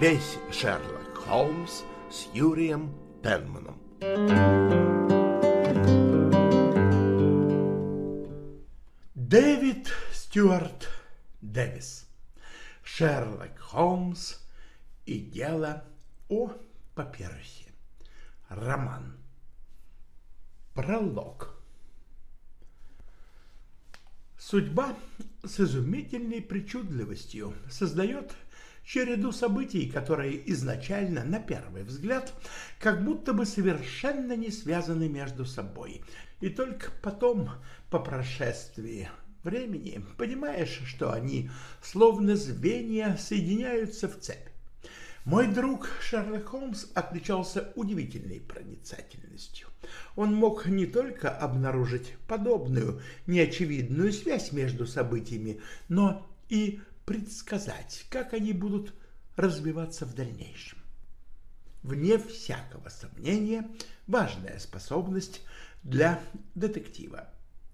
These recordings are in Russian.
Весь Шерлок Холмс с Юрием Пенманом. Дэвид Стюарт Дэвис. Шерлок Холмс и дело о папирусе. Роман. Пролог. Судьба с изумительной причудливостью создает череду событий, которые изначально, на первый взгляд, как будто бы совершенно не связаны между собой. И только потом, по прошествии времени, понимаешь, что они, словно звенья, соединяются в цепь. Мой друг Шерлок Холмс отличался удивительной проницательностью. Он мог не только обнаружить подобную неочевидную связь между событиями, но и предсказать, как они будут развиваться в дальнейшем. Вне всякого сомнения, важная способность для детектива.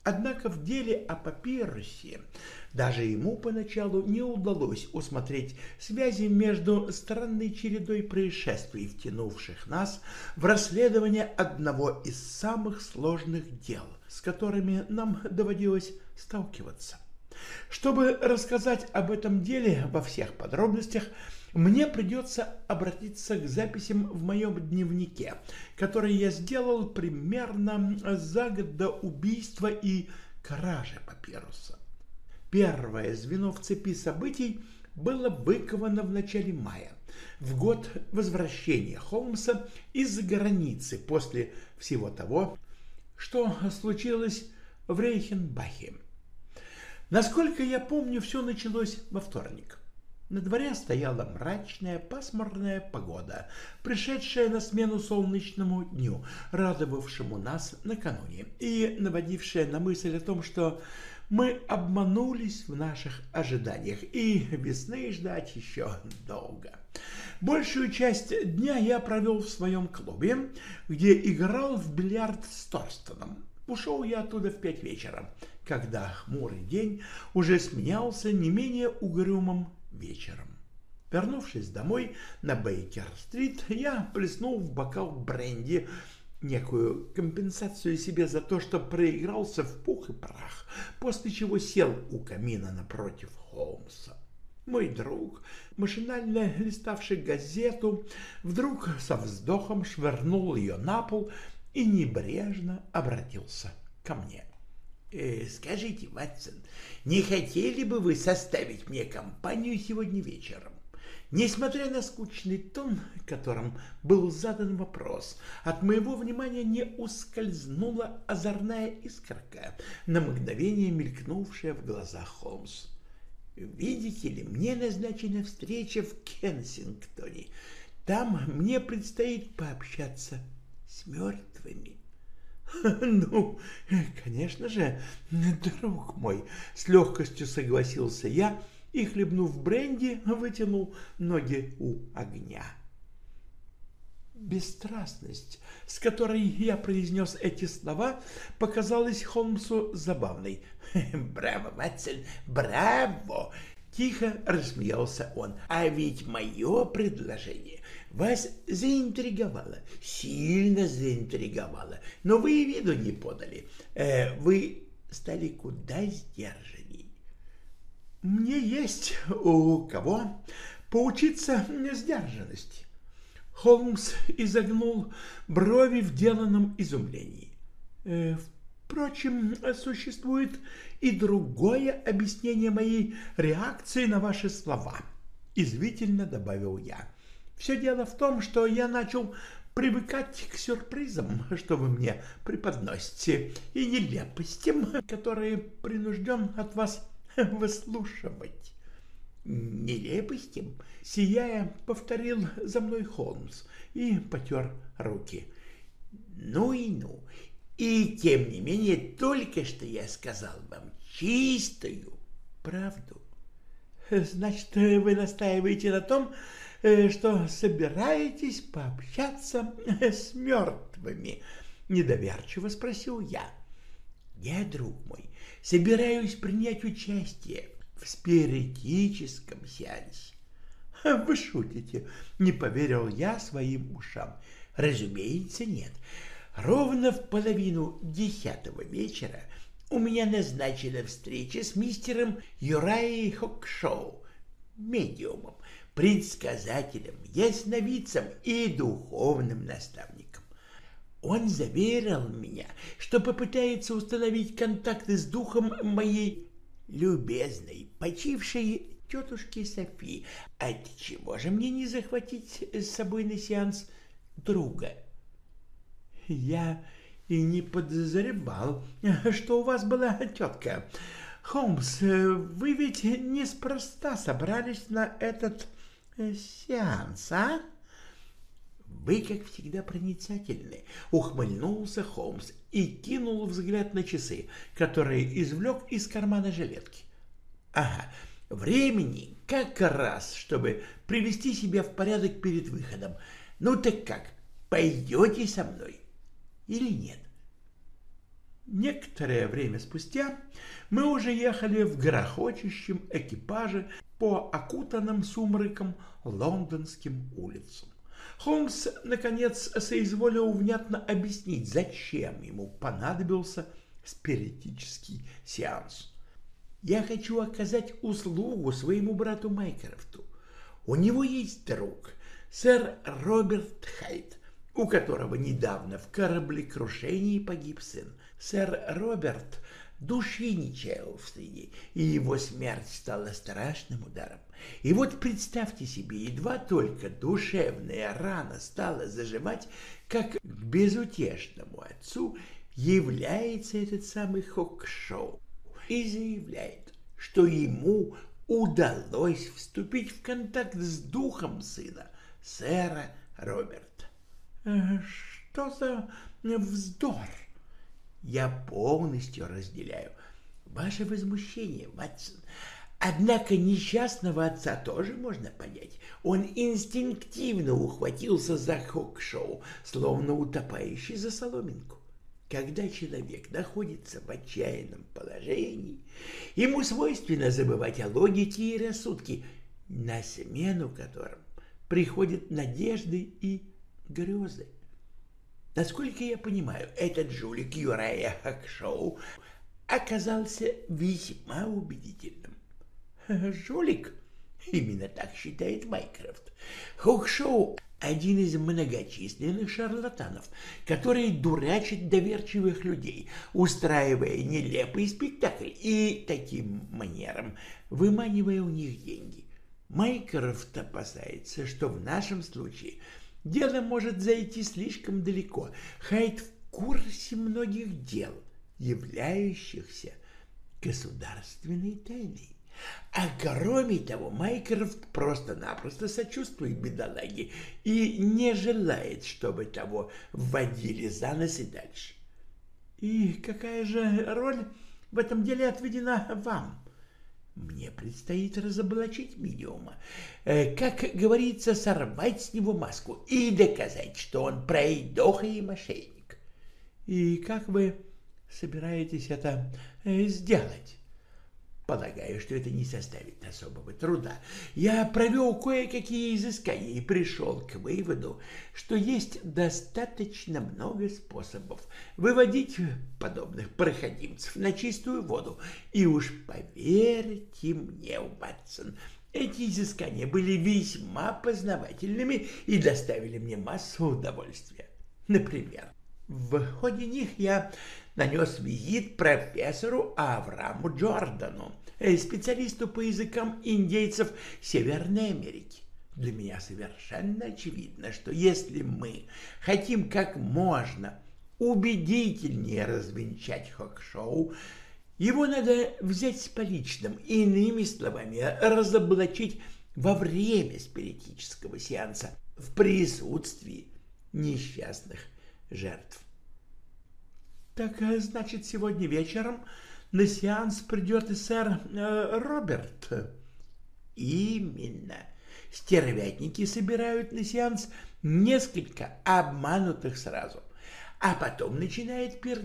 Однако в деле о папирусе даже ему поначалу не удалось усмотреть связи между странной чередой происшествий, втянувших нас в расследование одного из самых сложных дел, с которыми нам доводилось сталкиваться. Чтобы рассказать об этом деле во всех подробностях, мне придется обратиться к записям в моем дневнике, который я сделал примерно за год до убийства и кражи папируса. Первое звено в цепи событий было выковано в начале мая, в год возвращения Холмса из-за границы после всего того, что случилось в Рейхенбахе. Насколько я помню, все началось во вторник. На дворе стояла мрачная, пасмурная погода, пришедшая на смену солнечному дню, радовавшему нас накануне, и наводившая на мысль о том, что мы обманулись в наших ожиданиях, и весны ждать еще долго. Большую часть дня я провел в своем клубе, где играл в бильярд с Торстоном. Ушел я оттуда в пять вечера, когда хмурый день уже сменялся не менее угрюмым вечером. Вернувшись домой на Бейкер-стрит, я плеснул в бокал бренди, некую компенсацию себе за то, что проигрался в пух и прах, после чего сел у камина напротив Холмса. Мой друг, машинально листавший газету, вдруг со вздохом швырнул ее на пол и небрежно обратился ко мне. Э, «Скажите, Ватсон, не хотели бы вы составить мне компанию сегодня вечером?» Несмотря на скучный тон, которым был задан вопрос, от моего внимания не ускользнула озорная искорка, на мгновение мелькнувшая в глазах Холмс. «Видите ли, мне назначена встреча в Кенсингтоне. Там мне предстоит пообщаться с мертвыми». «Ну, конечно же, друг мой», — с легкостью согласился я и, хлебнув бренди, вытянул ноги у огня. Бесстрастность, с которой я произнес эти слова, показалась Холмсу забавной. «Браво, Ватсон, браво!» Тихо рассмеялся он. «А ведь мое предложение вас заинтриговало, сильно заинтриговало, но вы и виду не подали. Э, вы стали куда сдержанней. Мне есть у кого поучиться сдержанности. Холмс изогнул брови в деланном изумлении. Э, впрочем, существует и другое объяснение моей реакции на ваши слова, извительно добавил я. Все дело в том, что я начал привыкать к сюрпризам, что вы мне преподносите, и нелепостям, которые принужден от вас выслушивать. Нелепостям, сияя, повторил за мной Холмс и потер руки. Ну и ну, и тем не менее, только что я сказал вам чистую правду. Значит, вы настаиваете на том, что собираетесь пообщаться с мертвыми? Недоверчиво спросил я. Я, друг мой, собираюсь принять участие в спиритическом сеансе. Вы шутите, не поверил я своим ушам. Разумеется, нет. Ровно в половину десятого вечера у меня назначена встреча с мистером Юраей Хокшоу, медиумом, предсказателем, ясновидцем и духовным наставником. Он заверил меня, что попытается установить контакты с духом моей любезной, почившей тетушки Софи. От чего же мне не захватить с собой на сеанс друга? Я и не подозревал, что у вас была тетка. Холмс, вы ведь неспроста собрались на этот сеанс, а? Вы, как всегда, проницательны, ухмыльнулся Холмс и кинул взгляд на часы, которые извлек из кармана жилетки. Ага, времени как раз, чтобы привести себя в порядок перед выходом. Ну так как, пойдете со мной или нет? Некоторое время спустя мы уже ехали в грохочущем экипаже по окутанным сумраком лондонским улицам. Холмс, наконец, соизволил внятно объяснить, зачем ему понадобился спиритический сеанс. «Я хочу оказать услугу своему брату Майкрофту. У него есть друг, сэр Роберт Хайт, у которого недавно в кораблекрушении погиб сын. Сэр Роберт души не чаял в среде, и его смерть стала страшным ударом. И вот представьте себе, едва только душевная рана стала заживать, как к безутешному отцу является этот самый Хокшоу и заявляет, что ему удалось вступить в контакт с духом сына, сэра Роберта. Э, что за вздор? Я полностью разделяю ваше возмущение, Ватсон. Однако несчастного отца тоже можно понять. Он инстинктивно ухватился за хок-шоу, словно утопающий за соломинку. Когда человек находится в отчаянном положении, ему свойственно забывать о логике и рассудке, на смену которым приходят надежды и грезы. Насколько я понимаю, этот жулик Юрая Хакшоу оказался весьма убедительным. Жулик? Именно так считает Майкрофт. Хокшоу – один из многочисленных шарлатанов, которые дурачат доверчивых людей, устраивая нелепый спектакль и таким манером выманивая у них деньги. Майкрофт опасается, что в нашем случае – Дело может зайти слишком далеко. Хайд в курсе многих дел, являющихся государственной тайной. А кроме того, Майкрофт просто-напросто сочувствует бедолаге и не желает, чтобы того вводили за нос и дальше. И какая же роль в этом деле отведена вам? Мне предстоит разоблачить медиума, э, как говорится, сорвать с него маску и доказать, что он пройдоха и мошенник. И как вы собираетесь это э, сделать? Полагаю, что это не составит особого труда. Я провел кое-какие изыскания и пришел к выводу, что есть достаточно много способов выводить подобных проходимцев на чистую воду. И уж поверьте мне, Ватсон, эти изыскания были весьма познавательными и доставили мне массу удовольствия. Например, в ходе них я нанес визит профессору Аврааму Джордану, э, специалисту по языкам индейцев Северной Америки. Для меня совершенно очевидно, что если мы хотим как можно убедительнее развенчать Хокшоу, его надо взять с поличным, иными словами, разоблачить во время спиритического сеанса в присутствии несчастных жертв. Так э, значит, сегодня вечером на сеанс придет и сэр э, Роберт. Именно. Стервятники собирают на сеанс несколько обманутых сразу. А потом начинает пир.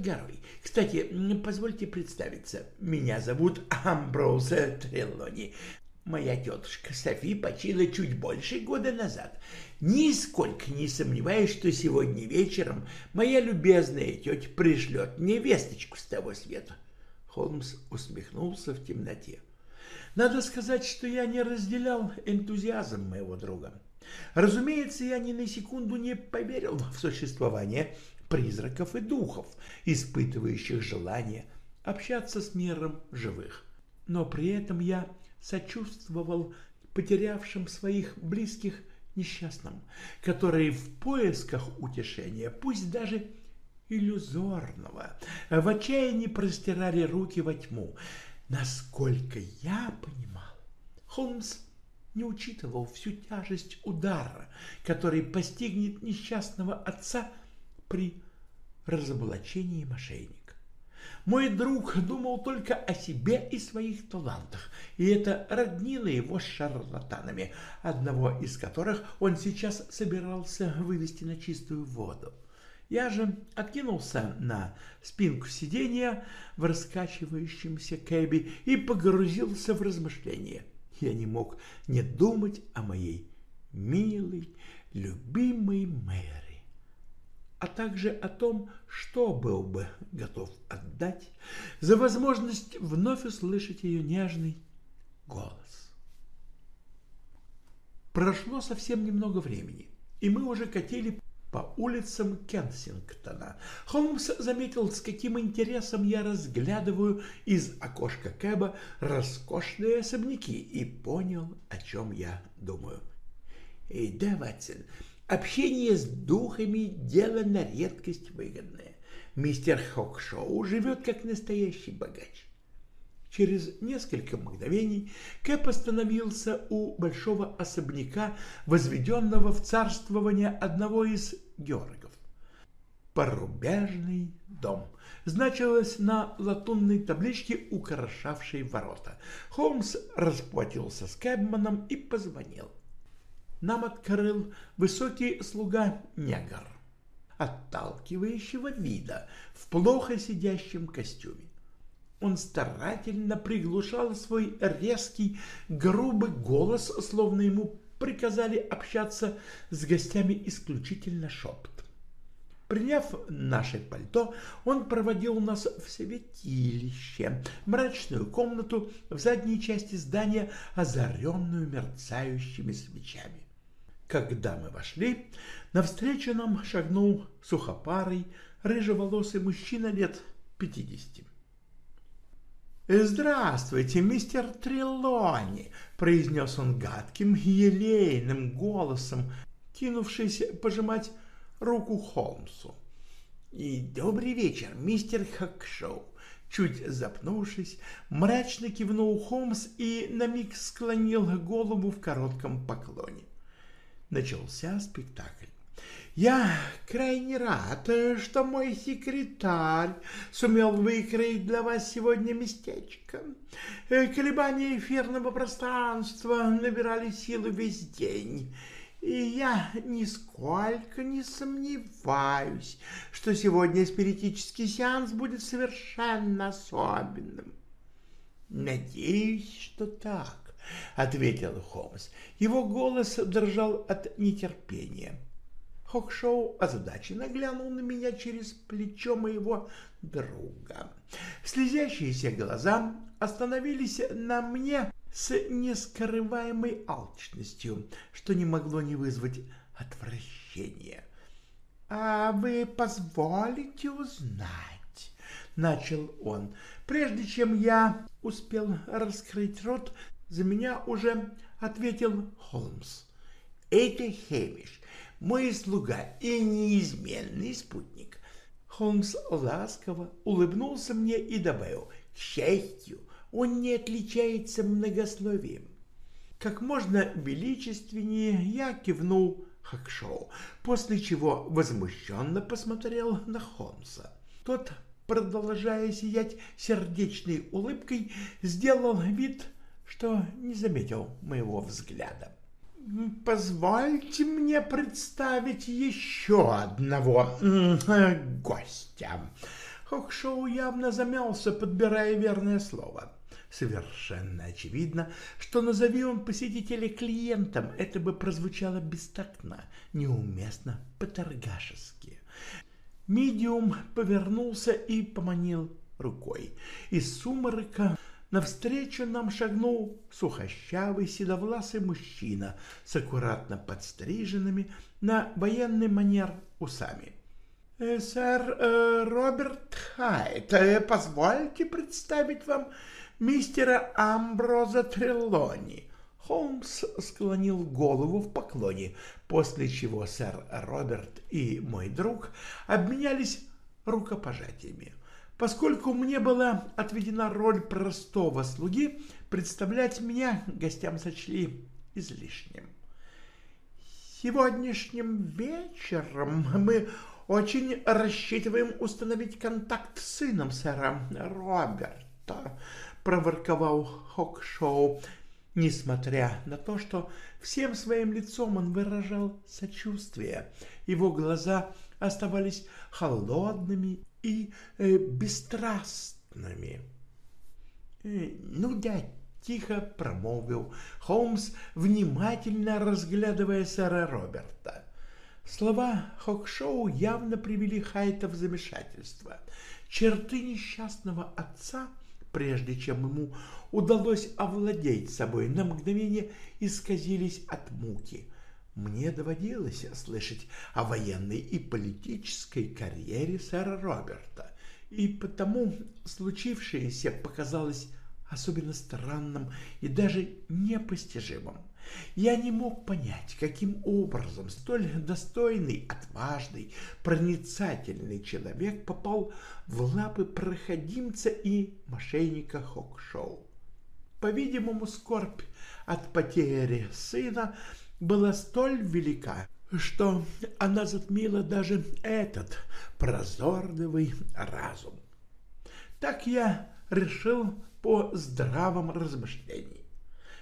Кстати, позвольте представиться. Меня зовут Амброуз Трелони. Моя тетушка Софи почила чуть больше года назад. Нисколько не сомневаюсь, что сегодня вечером моя любезная тетя пришлет мне весточку с того света. Холмс усмехнулся в темноте. Надо сказать, что я не разделял энтузиазм моего друга. Разумеется, я ни на секунду не поверил в существование призраков и духов, испытывающих желание общаться с миром живых. Но при этом я сочувствовал потерявшим своих близких несчастным, которые в поисках утешения, пусть даже иллюзорного, в отчаянии простирали руки во тьму. Насколько я понимал, Холмс не учитывал всю тяжесть удара, который постигнет несчастного отца при разоблачении мошенника. Мой друг думал только о себе и своих талантах, и это роднило его с шарлатанами, одного из которых он сейчас собирался вывести на чистую воду. Я же откинулся на спинку сиденья в раскачивающемся кэбе и погрузился в размышления. Я не мог не думать о моей милой, любимой Мэри, а также о том, что был бы готов отдать за возможность вновь услышать ее нежный голос. Прошло совсем немного времени, и мы уже катили по улицам Кенсингтона. Холмс заметил, с каким интересом я разглядываю из окошка Кэба роскошные особняки и понял, о чем я думаю. Да, Ватсон, общение с духами – дело на редкость выгодное. Мистер Хокшоу живет как настоящий богач. Через несколько мгновений Кэп остановился у большого особняка, возведенного в царствование одного из георгов. «Порубежный дом» значилось на латунной табличке, украшавшей ворота. Холмс расплатился с Кэбманом и позвонил. Нам открыл высокий слуга-негр, отталкивающего вида в плохо сидящем костюме. Он старательно приглушал свой резкий, грубый голос, словно ему приказали общаться с гостями исключительно шепотом. Приняв наше пальто, он проводил нас в святилище, мрачную комнату в задней части здания, озаренную мерцающими свечами. Когда мы вошли, навстречу нам шагнул сухопарый, рыжеволосый мужчина лет пятидесяти. «Здравствуйте, мистер Трелони!» — произнес он гадким, елейным голосом, кинувшись пожимать руку Холмсу. «И добрый вечер, мистер Хакшоу!» Чуть запнувшись, мрачно кивнул Холмс и на миг склонил голову в коротком поклоне. Начался спектакль. Я крайне рад, что мой секретарь сумел выкроить для вас сегодня местечко. Колебания эфирного пространства набирали силу весь день, и я нисколько не сомневаюсь, что сегодня спиритический сеанс будет совершенно особенным. Надеюсь, что так, — ответил Холмс. Его голос дрожал от нетерпения. — Хокшоу озадаченно глянул на меня через плечо моего друга. Слезящиеся глаза остановились на мне с нескрываемой алчностью, что не могло не вызвать отвращения. — А вы позволите узнать? — начал он. Прежде чем я успел раскрыть рот, за меня уже ответил Холмс. — Это Хэмиш мой слуга и неизменный спутник. Холмс ласково улыбнулся мне и добавил, к счастью, он не отличается многословием. Как можно величественнее я кивнул Хакшоу, после чего возмущенно посмотрел на Холмса. Тот, продолжая сиять сердечной улыбкой, сделал вид, что не заметил моего взгляда. Позвольте мне представить еще одного гостя. Хокшоу явно замялся, подбирая верное слово. Совершенно очевидно, что назови он посетителя клиентом, это бы прозвучало бестактно, неуместно, по-торгашески. Медиум повернулся и поманил рукой. Из сумрака навстречу нам шагнул сухощавый седовласый мужчина с аккуратно подстриженными на военный манер усами. «Э, «Сэр э, Роберт Хайт, э, позвольте представить вам мистера Амброза Трелони». Холмс склонил голову в поклоне, после чего сэр Роберт и мой друг обменялись рукопожатиями. Поскольку мне была отведена роль простого слуги, представлять меня гостям сочли излишним. Сегодняшним вечером мы очень рассчитываем установить контакт с сыном сэра Роберта, проворковал Хокшоу, несмотря на то, что всем своим лицом он выражал сочувствие. Его глаза оставались холодными и э, бесстрастными. Э, «Ну, дядь, тихо промолвил Холмс, внимательно разглядывая сэра Роберта. Слова Хокшоу явно привели Хайта в замешательство. Черты несчастного отца, прежде чем ему удалось овладеть собой, на мгновение исказились от муки. Мне доводилось слышать о военной и политической карьере сэра Роберта, и потому случившееся показалось особенно странным и даже непостижимым. Я не мог понять, каким образом столь достойный, отважный, проницательный человек попал в лапы проходимца и мошенника Хокшоу. По-видимому, скорбь от потери сына была столь велика, что она затмила даже этот прозорливый разум. Так я решил по здравом размышлении.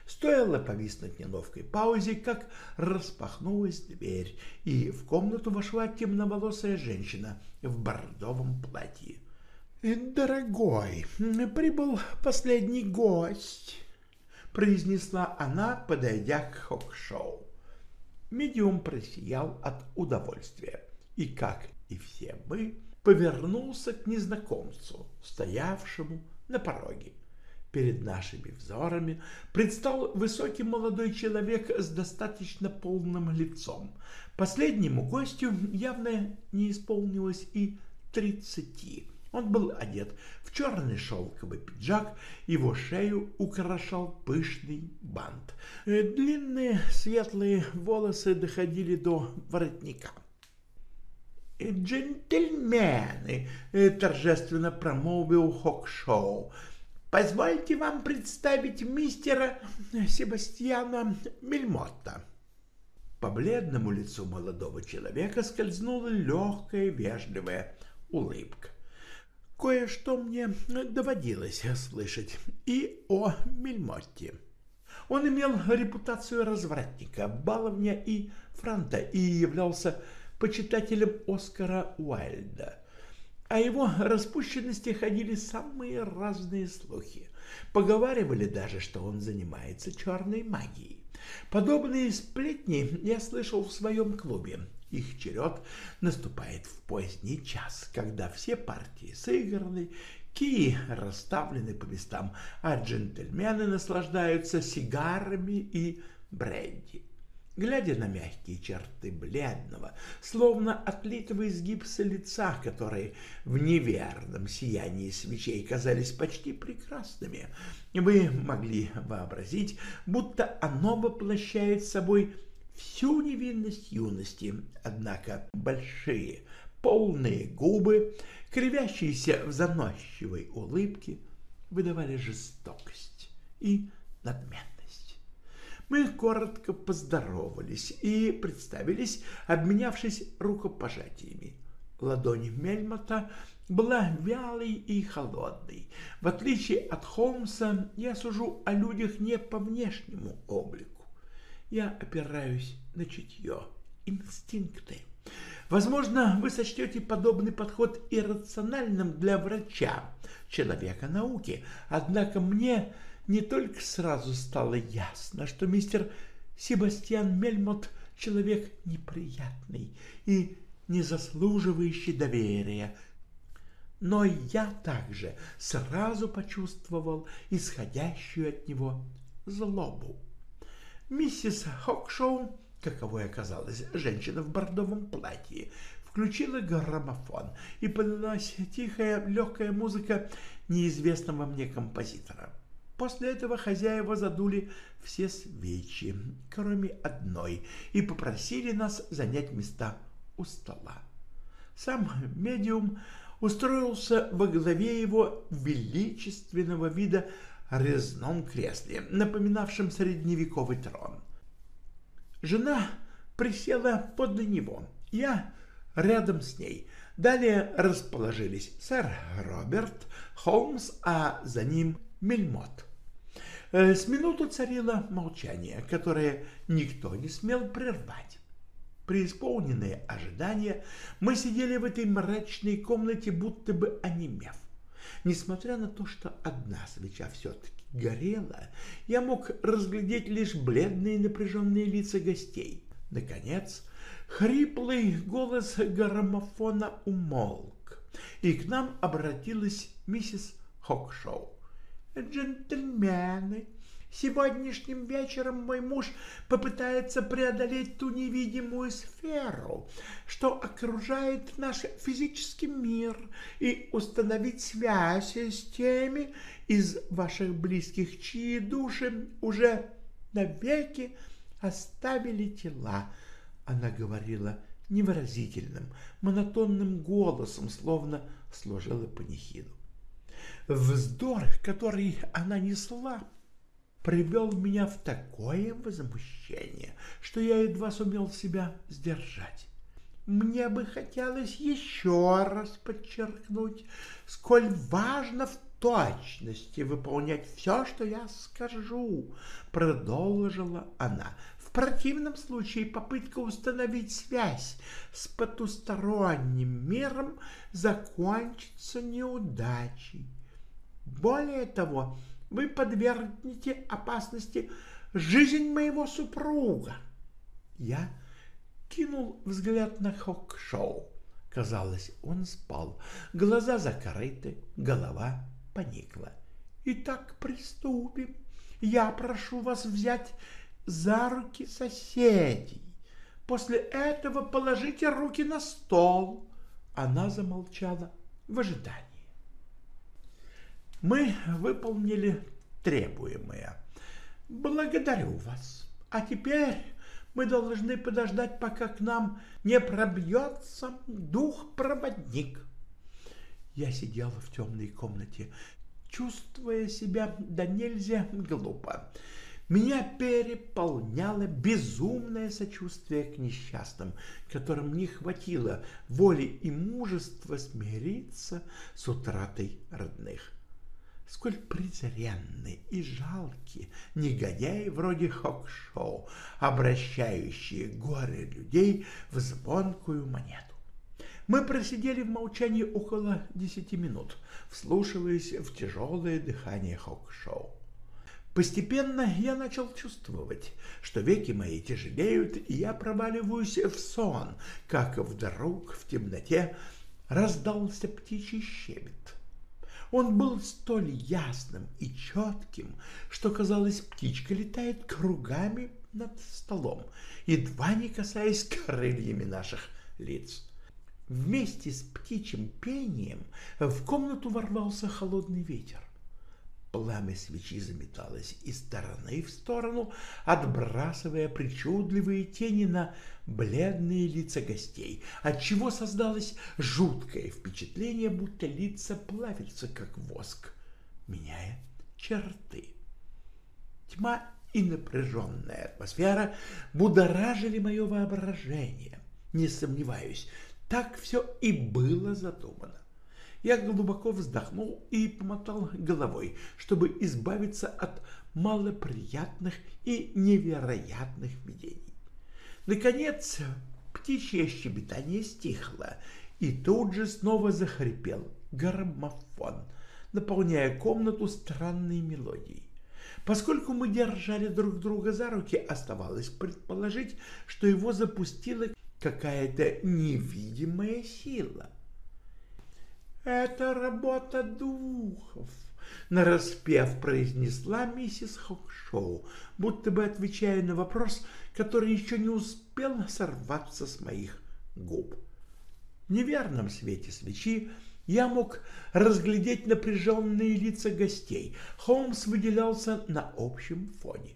Стоило повиснуть неловкой паузе, как распахнулась дверь, и в комнату вошла темноволосая женщина в бордовом платье. «Дорогой, прибыл последний гость», — произнесла она, подойдя к хок-шоу. Медиум просиял от удовольствия и, как и все мы, повернулся к незнакомцу, стоявшему на пороге. Перед нашими взорами предстал высокий молодой человек с достаточно полным лицом. Последнему гостю явно не исполнилось и тридцати. Он был одет в черный шелковый пиджак, его шею украшал пышный бант. Длинные светлые волосы доходили до воротника. «Джентльмены!» — торжественно промолвил Хокшоу — Позвольте вам представить мистера Себастьяна Мельмотта. По бледному лицу молодого человека скользнула легкая вежливая улыбка. Кое-что мне доводилось слышать и о Мельмотте. Он имел репутацию развратника, баловня и франта и являлся почитателем Оскара Уайльда – о его распущенности ходили самые разные слухи. Поговаривали даже, что он занимается черной магией. Подобные сплетни я слышал в своем клубе. Их черед наступает в поздний час, когда все партии сыграны, кии расставлены по местам, а джентльмены наслаждаются сигарами и бренди. Глядя на мягкие черты бледного, словно отлитого из гипса лица, которые в неверном сиянии свечей казались почти прекрасными, вы могли вообразить, будто оно воплощает собой всю невинность юности, однако большие, полные губы, кривящиеся в заносчивой улыбке, выдавали жестокость и надменность. Мы коротко поздоровались и представились, обменявшись рукопожатиями. Ладонь Мельмота была вялой и холодной. В отличие от Холмса, я сужу о людях не по внешнему облику. Я опираюсь на чутье, инстинкты. Возможно, вы сочтете подобный подход иррациональным для врача, человека науки, однако мне – не только сразу стало ясно, что мистер Себастьян Мельмот человек неприятный и не заслуживающий доверия, но я также сразу почувствовал исходящую от него злобу. Миссис Хокшоу, каковой оказалась женщина в бордовом платье, включила граммофон, и полилась тихая, легкая музыка неизвестного мне композитора. После этого хозяева задули все свечи, кроме одной, и попросили нас занять места у стола. Сам медиум устроился во главе его величественного вида резном кресле, напоминавшем средневековый трон. Жена присела подле него, я рядом с ней. Далее расположились сэр Роберт Холмс, а за ним Мельмот. Э, с минуту царило молчание, которое никто не смел прервать. Преисполненные ожидания, мы сидели в этой мрачной комнате, будто бы онемев. Несмотря на то, что одна свеча все-таки горела, я мог разглядеть лишь бледные напряженные лица гостей. Наконец, хриплый голос граммофона умолк, и к нам обратилась миссис Хокшоу. «Джентльмены!» Сегодняшним вечером мой муж попытается преодолеть ту невидимую сферу, что окружает наш физический мир, и установить связь с теми из ваших близких, чьи души уже навеки оставили тела. Она говорила невыразительным, монотонным голосом, словно сложила панихиду. Вздор, который она несла, привел меня в такое возмущение, что я едва сумел себя сдержать. Мне бы хотелось еще раз подчеркнуть, сколь важно в точности выполнять все, что я скажу, продолжила она. В противном случае попытка установить связь с потусторонним миром закончится неудачей. Более того, вы подвергнете опасности жизнь моего супруга. Я кинул взгляд на Хок-шоу. Казалось, он спал. Глаза закрыты, голова поникла. Итак, приступим. Я прошу вас взять за руки соседей. После этого положите руки на стол. Она замолчала в ожидании. Мы выполнили требуемое. Благодарю вас. А теперь мы должны подождать, пока к нам не пробьется дух-проводник. Я сидела в темной комнате, чувствуя себя да нельзя глупо. Меня переполняло безумное сочувствие к несчастным, которым не хватило воли и мужества смириться с утратой родных сколь презренны и жалки негодяи вроде Хокшоу, обращающие горе людей в звонкую монету. Мы просидели в молчании около десяти минут, вслушиваясь в тяжелое дыхание Хокшоу. Постепенно я начал чувствовать, что веки мои тяжелеют, и я проваливаюсь в сон, как вдруг в темноте раздался птичий щебет. Он был столь ясным и четким, что, казалось, птичка летает кругами над столом, едва не касаясь крыльями наших лиц. Вместе с птичьим пением в комнату ворвался холодный ветер. Пламя свечи заметалось из стороны в сторону, отбрасывая причудливые тени на бледные лица гостей, отчего создалось жуткое впечатление, будто лица плавятся, как воск, меняя черты. Тьма и напряженная атмосфера будоражили мое воображение. Не сомневаюсь, так все и было задумано. Я глубоко вздохнул и помотал головой, чтобы избавиться от малоприятных и невероятных видений. Наконец, птичье щебетание стихло, и тут же снова захрипел граммофон, наполняя комнату странной мелодией. Поскольку мы держали друг друга за руки, оставалось предположить, что его запустила какая-то невидимая сила. «Это работа духов», — нараспев произнесла миссис Хокшоу, будто бы отвечая на вопрос, который еще не успел сорваться с моих губ. В неверном свете свечи я мог разглядеть напряженные лица гостей. Холмс выделялся на общем фоне.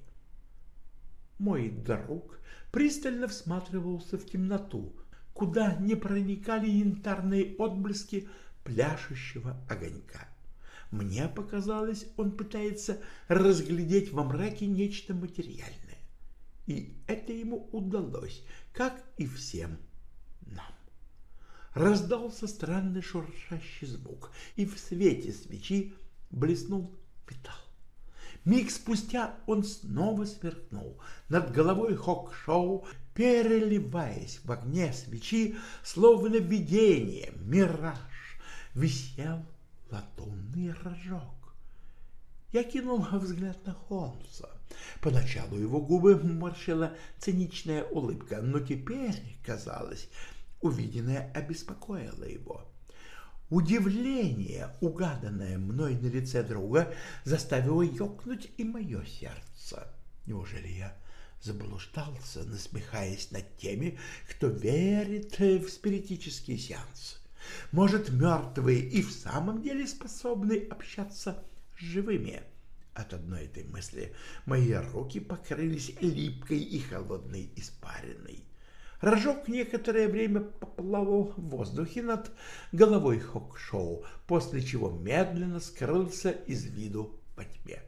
Мой друг пристально всматривался в темноту, куда не проникали янтарные отблески пляшущего огонька. Мне показалось, он пытается разглядеть во мраке нечто материальное. И это ему удалось, как и всем нам. Раздался странный шуршащий звук, и в свете свечи блеснул металл. Миг спустя он снова сверкнул. Над головой Хок-Шоу, переливаясь в огне свечи, словно видение, мираж, висел латунный рожок. Я кинул взгляд на Холмса. Поначалу его губы морщила циничная улыбка, но теперь, казалось, увиденное обеспокоило его. Удивление, угаданное мной на лице друга, заставило ёкнуть и мое сердце. Неужели я заблуждался, насмехаясь над теми, кто верит в спиритические сеансы? Может, мертвые и в самом деле способны общаться с живыми? От одной этой мысли мои руки покрылись липкой и холодной испариной. Рожок некоторое время поплавал в воздухе над головой Хок-Шоу, после чего медленно скрылся из виду по тьме.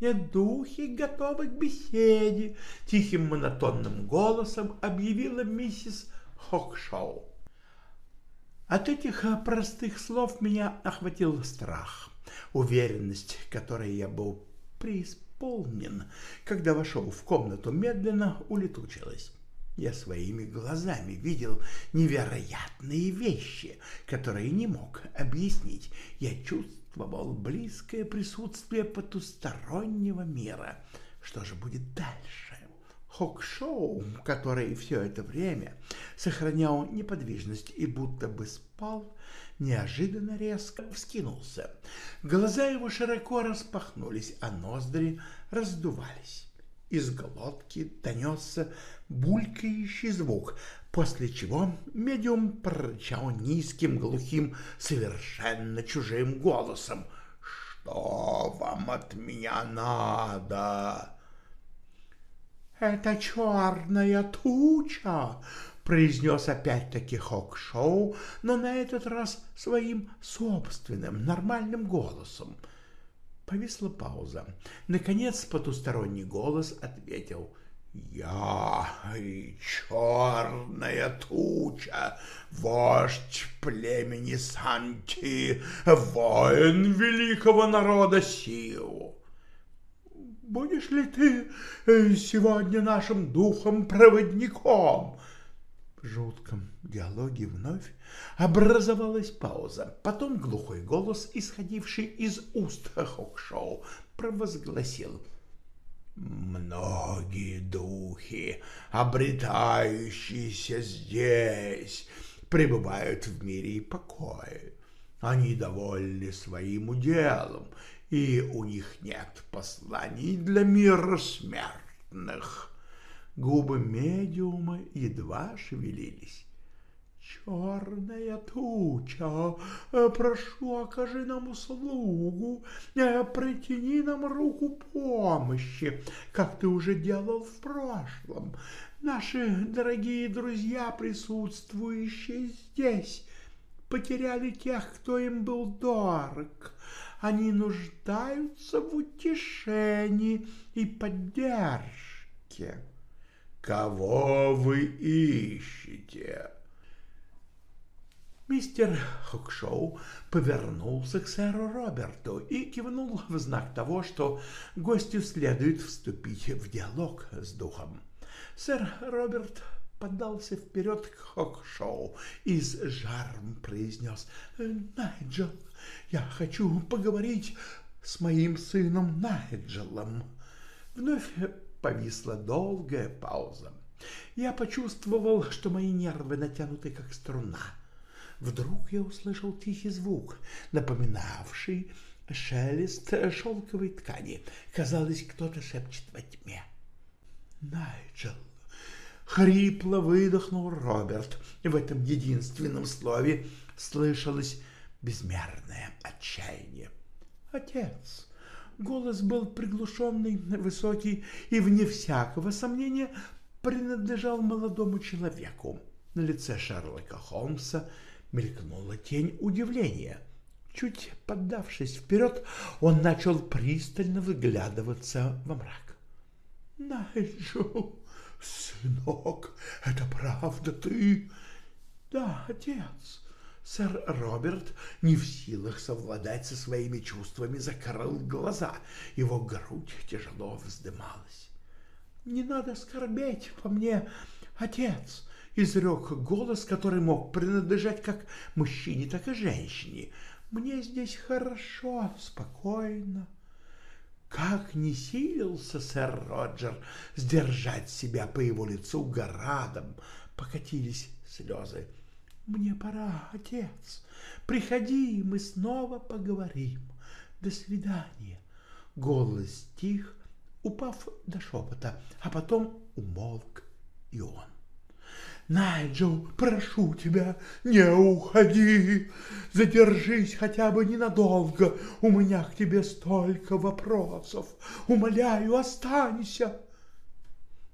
«Нет, духи готовы к беседе», — тихим монотонным голосом объявила миссис Хок-Шоу. От этих э, простых слов меня охватил страх, уверенность, которой я был преисполнен, когда вошел в комнату, медленно улетучилась. Я своими глазами видел невероятные вещи, которые не мог объяснить. Я чувствовал близкое присутствие потустороннего мира. Что же будет дальше? Хок-шоу, который все это время сохранял неподвижность и будто бы спал, неожиданно резко вскинулся. Глаза его широко распахнулись, а ноздри раздувались. Из глотки донесся булькающий звук, после чего медиум прорычал низким, глухим, совершенно чужим голосом. «Что вам от меня надо?» «Это черная туча!» — произнес опять-таки Хок-Шоу, но на этот раз своим собственным нормальным голосом. Повисла пауза. Наконец потусторонний голос ответил. «Я и черная туча, вождь племени Санти, воин великого народа сил!» Будешь ли ты э, сегодня нашим духом-проводником?» В жутком диалоге вновь образовалась пауза. Потом глухой голос, исходивший из уст Хокшоу, провозгласил «Многие духи, обретающиеся здесь, пребывают в мире и покое. Они довольны своим уделом и у них нет посланий для мира смертных. Губы медиума едва шевелились. «Черная туча, прошу, окажи нам услугу, протяни нам руку помощи, как ты уже делал в прошлом. Наши дорогие друзья, присутствующие здесь, потеряли тех, кто им был дорог. Они нуждаются в утешении и поддержке. Кого вы ищете? Мистер Хокшоу повернулся к сэру Роберту и кивнул в знак того, что гостю следует вступить в диалог с духом. Сэр Роберт подался вперед к Хокшоу и с жаром произнес «Найджел, я хочу поговорить с моим сыном Найджелом. Вновь повисла долгая пауза. Я почувствовал, что мои нервы натянуты, как струна. Вдруг я услышал тихий звук, напоминавший шелест шелковой ткани. Казалось, кто-то шепчет во тьме. «Найджел!» — хрипло выдохнул Роберт. В этом единственном слове слышалось безмерное отчаяние. «Отец!» Голос был приглушенный, высокий и, вне всякого сомнения, принадлежал молодому человеку. На лице Шерлока Холмса мелькнула тень удивления. Чуть поддавшись вперед, он начал пристально выглядываться во мрак. «Найджел, сынок, это правда ты?» «Да, отец». Сэр Роберт, не в силах совладать со своими чувствами, закрыл глаза. Его грудь тяжело вздымалась. «Не надо скорбеть по мне, отец!» — изрек голос, который мог принадлежать как мужчине, так и женщине. «Мне здесь хорошо, спокойно». Как не силился сэр Роджер сдержать себя по его лицу горадом, покатились слезы. «Мне пора, отец. Приходи, и мы снова поговорим. До свидания». Голос тих, упав до шепота, а потом умолк и он. Найджел, прошу тебя, не уходи, задержись хотя бы ненадолго, у меня к тебе столько вопросов, умоляю, останься.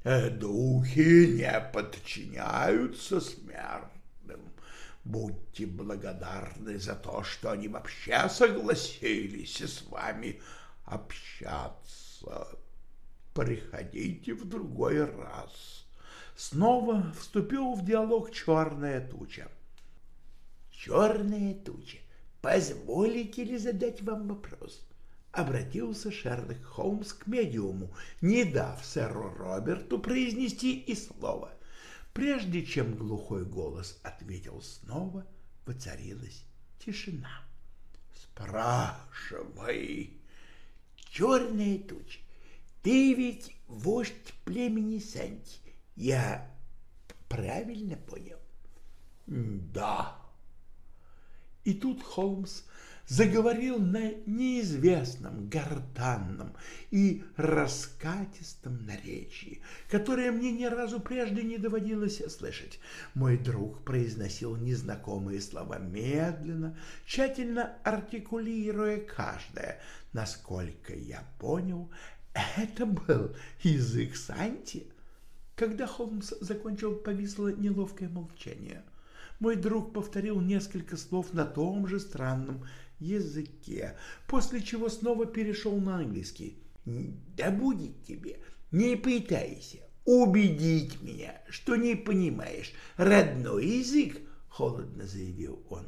Э, духи не подчиняются смертным. Будьте благодарны за то, что они вообще согласились с вами общаться. Приходите в другой раз. Снова вступил в диалог черная туча. «Черная туча, позволите ли задать вам вопрос?» Обратился Шерлок Холмс к медиуму, не дав сэру Роберту произнести и слова. Прежде чем глухой голос ответил снова, воцарилась тишина. «Спрашивай!» «Черная туча, ты ведь вождь племени Санти. Я правильно понял? Да. И тут Холмс заговорил на неизвестном, гортанном и раскатистом наречии, которое мне ни разу прежде не доводилось слышать. Мой друг произносил незнакомые слова медленно, тщательно артикулируя каждое. Насколько я понял, это был язык Санти. Когда Холмс закончил, повисло неловкое молчание. Мой друг повторил несколько слов на том же странном языке, после чего снова перешел на английский. «Да будет тебе, не пытайся убедить меня, что не понимаешь родной язык», — холодно заявил он.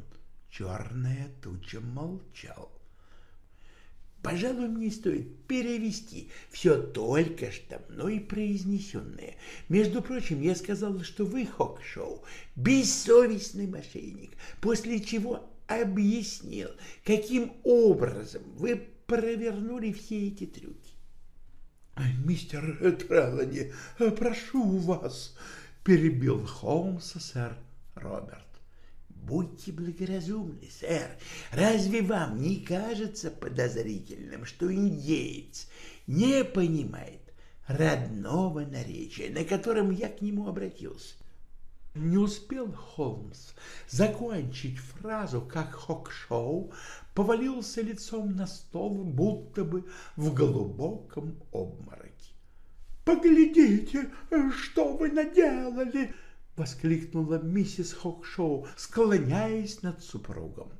Черная туча молчал. Пожалуй, мне стоит перевести все только что мной произнесенное. Между прочим, я сказал, что вы, Хок-шоу, бессовестный мошенник, после чего объяснил, каким образом вы провернули все эти трюки. «Мистер Трелани, прошу вас», — перебил Холмса сэр Роберт. Будьте благоразумны, сэр. Разве вам не кажется подозрительным, что индеец не понимает родного наречия, на котором я к нему обратился? Не успел Холмс закончить фразу, как Хокшоу повалился лицом на стол, будто бы в глубоком обмороке. «Поглядите, что вы наделали!» — воскликнула миссис Хокшоу, склоняясь над супругом.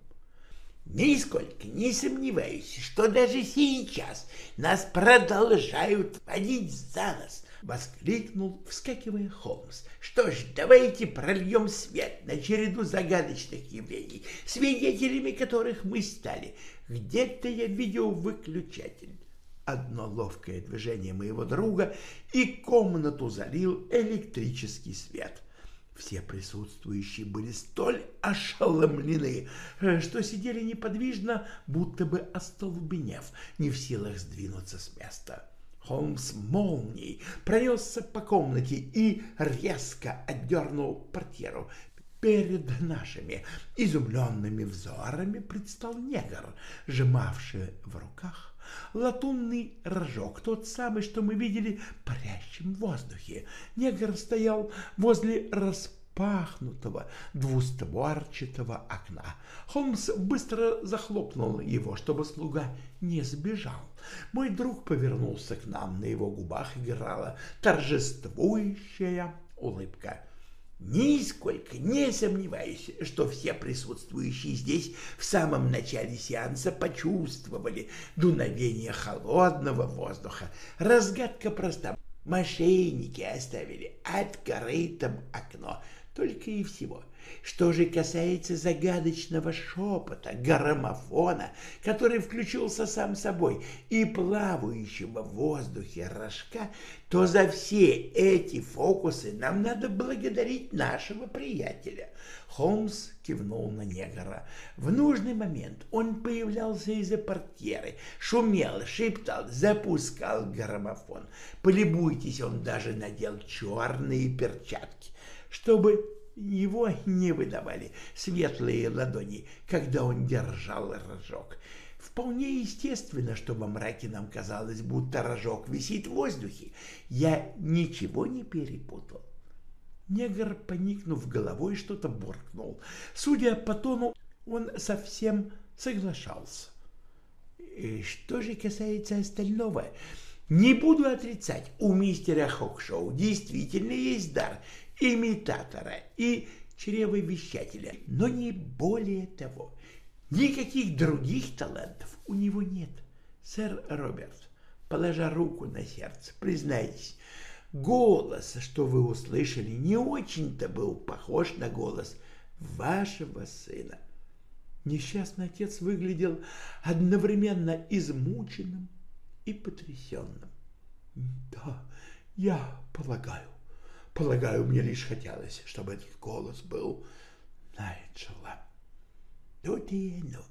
«Нисколько не сомневаюсь, что даже сейчас нас продолжают водить за нос!» — воскликнул, вскакивая Холмс. «Что ж, давайте прольем свет на череду загадочных явлений, свидетелями которых мы стали. Где-то я видел выключатель». Одно ловкое движение моего друга, и комнату залил электрический свет — Все присутствующие были столь ошеломлены, э, что сидели неподвижно, будто бы остолбенев, не в силах сдвинуться с места. Холмс молнией пронесся по комнате и резко отдернул портьеру. Перед нашими изумленными взорами предстал негр, сжимавший в руках латунный рожок, тот самый, что мы видели парящим в воздухе. Негр стоял возле распахнутого двустворчатого окна. Холмс быстро захлопнул его, чтобы слуга не сбежал. Мой друг повернулся к нам, на его губах играла торжествующая улыбка. Нисколько не сомневаюсь, что все присутствующие здесь в самом начале сеанса почувствовали дуновение холодного воздуха. Разгадка проста. Мошенники оставили открытым окно, только и всего. Что же касается загадочного шепота, граммофона, который включился сам собой, и плавающего в воздухе рожка, то за все эти фокусы нам надо благодарить нашего приятеля. Холмс кивнул на негра. В нужный момент он появлялся из-за портьеры, шумел, шептал, запускал граммофон. Полюбуйтесь, он даже надел черные перчатки, чтобы его не выдавали светлые ладони, когда он держал рожок. Вполне естественно, что во мраке нам казалось, будто рожок висит в воздухе. Я ничего не перепутал. Негр, поникнув головой, что-то буркнул. Судя по тону, он совсем соглашался. И что же касается остального, не буду отрицать, у мистера Хокшоу действительно есть дар имитатора и чревовещателя, но не более того. Никаких других талантов у него нет. Сэр Роберт, положа руку на сердце, признайтесь, голос, что вы услышали, не очень-то был похож на голос вашего сына. Несчастный отец выглядел одновременно измученным и потрясенным. Да, я полагаю, Полагаю, мне лишь хотелось, чтобы этот голос был Найджела. Вот и оно.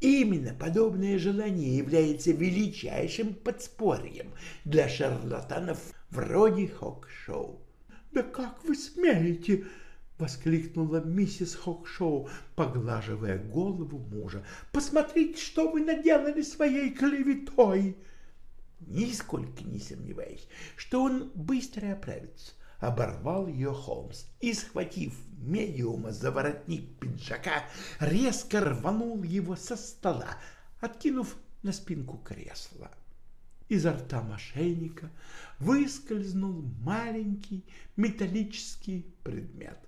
Именно подобное желание является величайшим подспорьем для шарлатанов вроде Хок-шоу. «Да как вы смеете!» — воскликнула миссис Хокшоу, поглаживая голову мужа. «Посмотрите, что вы наделали своей клеветой!» Нисколько не сомневаюсь, что он быстро оправится оборвал ее Холмс и, схватив медиума за воротник пиджака, резко рванул его со стола, откинув на спинку кресла. Изо рта мошенника выскользнул маленький металлический предмет.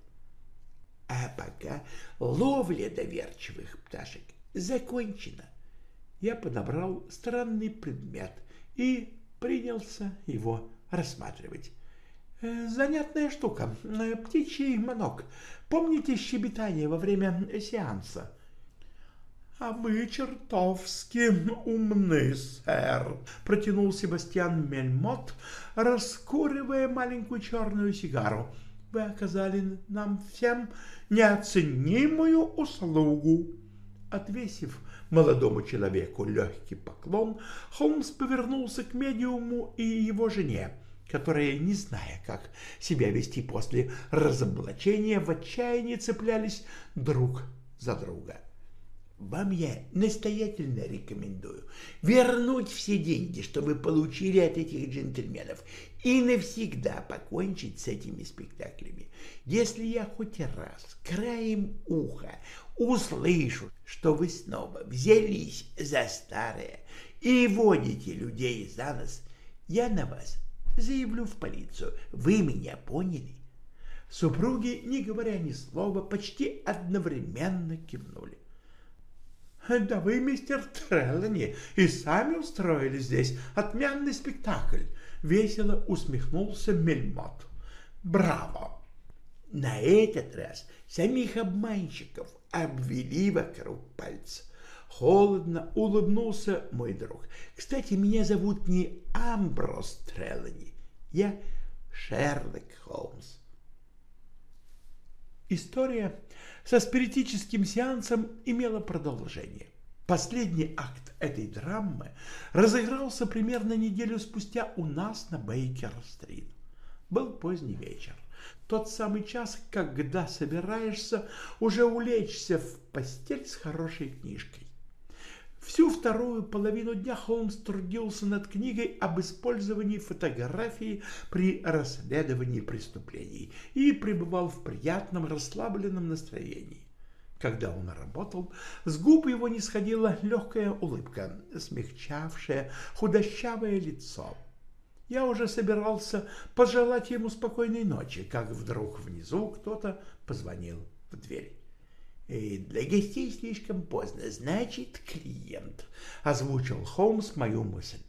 А пока ловля доверчивых пташек закончена. Я подобрал странный предмет и принялся его рассматривать. Занятная штука. Э, птичий манок. Помните щебетание во время сеанса? — А вы чертовски умны, сэр, — протянул Себастьян Мельмот, раскуривая маленькую черную сигару. — Вы оказали нам всем неоценимую услугу. Отвесив молодому человеку легкий поклон, Холмс повернулся к медиуму и его жене которые, не зная, как себя вести после разоблачения, в отчаянии цеплялись друг за друга. Вам я настоятельно рекомендую вернуть все деньги, что вы получили от этих джентльменов, и навсегда покончить с этими спектаклями. Если я хоть раз краем уха услышу, что вы снова взялись за старое и водите людей за нос, я на вас заявлю в полицию. Вы меня поняли?» Супруги, не говоря ни слова, почти одновременно кивнули. «Да вы, мистер Треллани, и сами устроили здесь отменный спектакль!» — весело усмехнулся Мельмот. «Браво!» На этот раз самих обманщиков обвели вокруг пальца. Холодно улыбнулся мой друг. Кстати, меня зовут не Амброс Трелани, я Шерлок Холмс. История со спиритическим сеансом имела продолжение. Последний акт этой драмы разыгрался примерно неделю спустя у нас на Бейкер-стрит. Был поздний вечер. Тот самый час, когда собираешься уже улечься в постель с хорошей книжкой. Всю вторую половину дня Холмс трудился над книгой об использовании фотографии при расследовании преступлений и пребывал в приятном расслабленном настроении. Когда он работал, с губ его не сходила легкая улыбка, смягчавшая худощавое лицо. Я уже собирался пожелать ему спокойной ночи, как вдруг внизу кто-то позвонил в дверь. «Э, «Для гостей слишком поздно, значит, клиент», — озвучил Холмс мою мысль.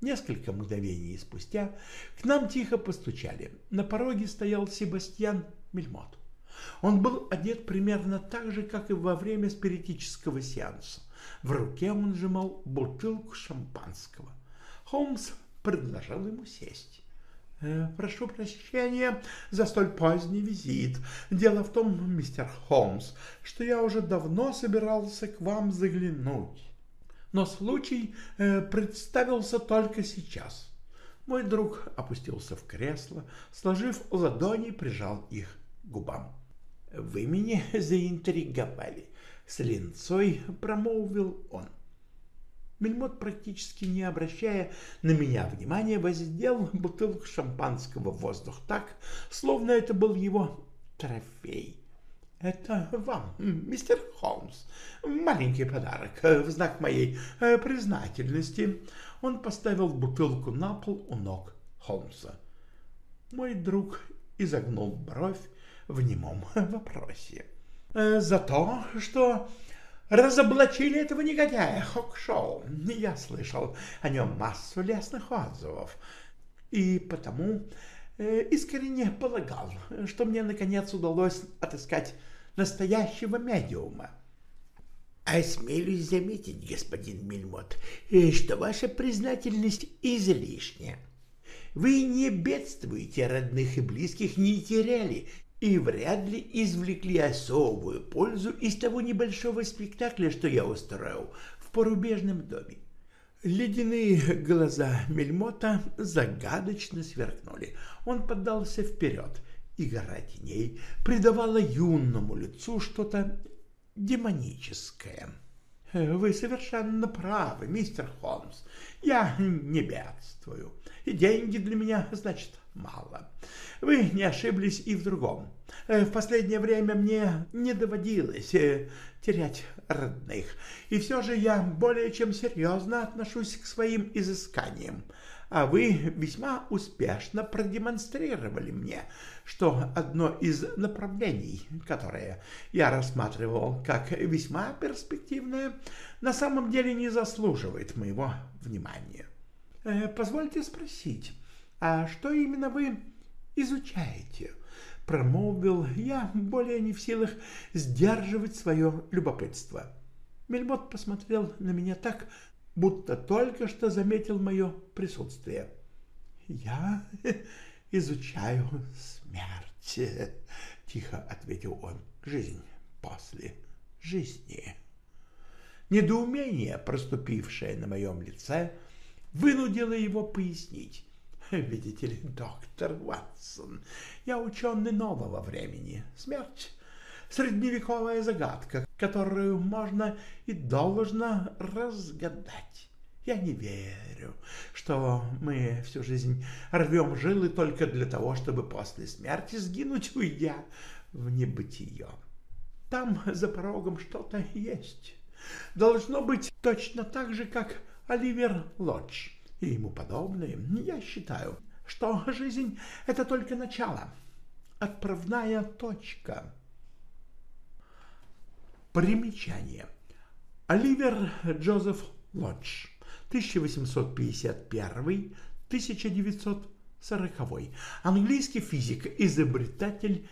Несколько мгновений спустя к нам тихо постучали. На пороге стоял Себастьян Мельмот. Он был одет примерно так же, как и во время спиритического сеанса. В руке он сжимал бутылку шампанского. Холмс предложил ему сесть. «Э, «Прошу прощения за столь поздний визит. Дело в том, мистер Холмс, что я уже давно собирался к вам заглянуть. Но случай э, представился только сейчас». Мой друг опустился в кресло, сложив ладони, прижал их губам. «Вы меня заинтриговали», — с линцой промолвил он. Мельмот, практически не обращая на меня внимания, воздел бутылку шампанского в воздух так, словно это был его трофей. «Это вам, мистер Холмс, маленький подарок в знак моей э, признательности». Он поставил бутылку на пол у ног Холмса. Мой друг изогнул бровь в немом вопросе. «Э, «За то, что разоблачили этого негодяя Хокшоу. Я слышал о нем массу лестных отзывов, и потому э, искренне полагал, что мне наконец удалось отыскать настоящего медиума. Осмелюсь заметить, господин Мельмот, э, что ваша признательность излишняя. Вы не бедствуете, родных и близких не теряли, и вряд ли извлекли особую пользу из того небольшого спектакля, что я устроил в порубежном доме. Ледяные глаза Мельмота загадочно сверкнули. Он поддался вперед. Игра теней придавала юному лицу что-то демоническое. «Вы совершенно правы, мистер Холмс. Я не бедствую, и деньги для меня, значит, мало. Вы не ошиблись и в другом. Э, в последнее время мне не доводилось э, терять родных, и все же я более чем серьезно отношусь к своим изысканиям. А вы весьма успешно продемонстрировали мне, что одно из направлений, которое я рассматривал как весьма перспективное, на самом деле не заслуживает моего внимания. Э, позвольте спросить, а что именно вы изучаете? Промолвил я, более не в силах сдерживать свое любопытство. Мельбот посмотрел на меня так, будто только что заметил мое присутствие. «Я изучаю смерть», — тихо ответил он. «Жизнь после жизни». Недоумение, проступившее на моем лице, вынудило его пояснить. Видите ли, доктор Ватсон, я ученый нового времени. Смерть — средневековая загадка, которую можно и должно разгадать. Я не верю, что мы всю жизнь рвем жилы только для того, чтобы после смерти сгинуть, уйдя в небытие. Там за порогом что-то есть. Должно быть точно так же, как Оливер Лодж и ему подобные, я считаю, что жизнь — это только начало, отправная точка. Примечание. Оливер Джозеф Лодж, 1851-1940, английский физик, изобретатель,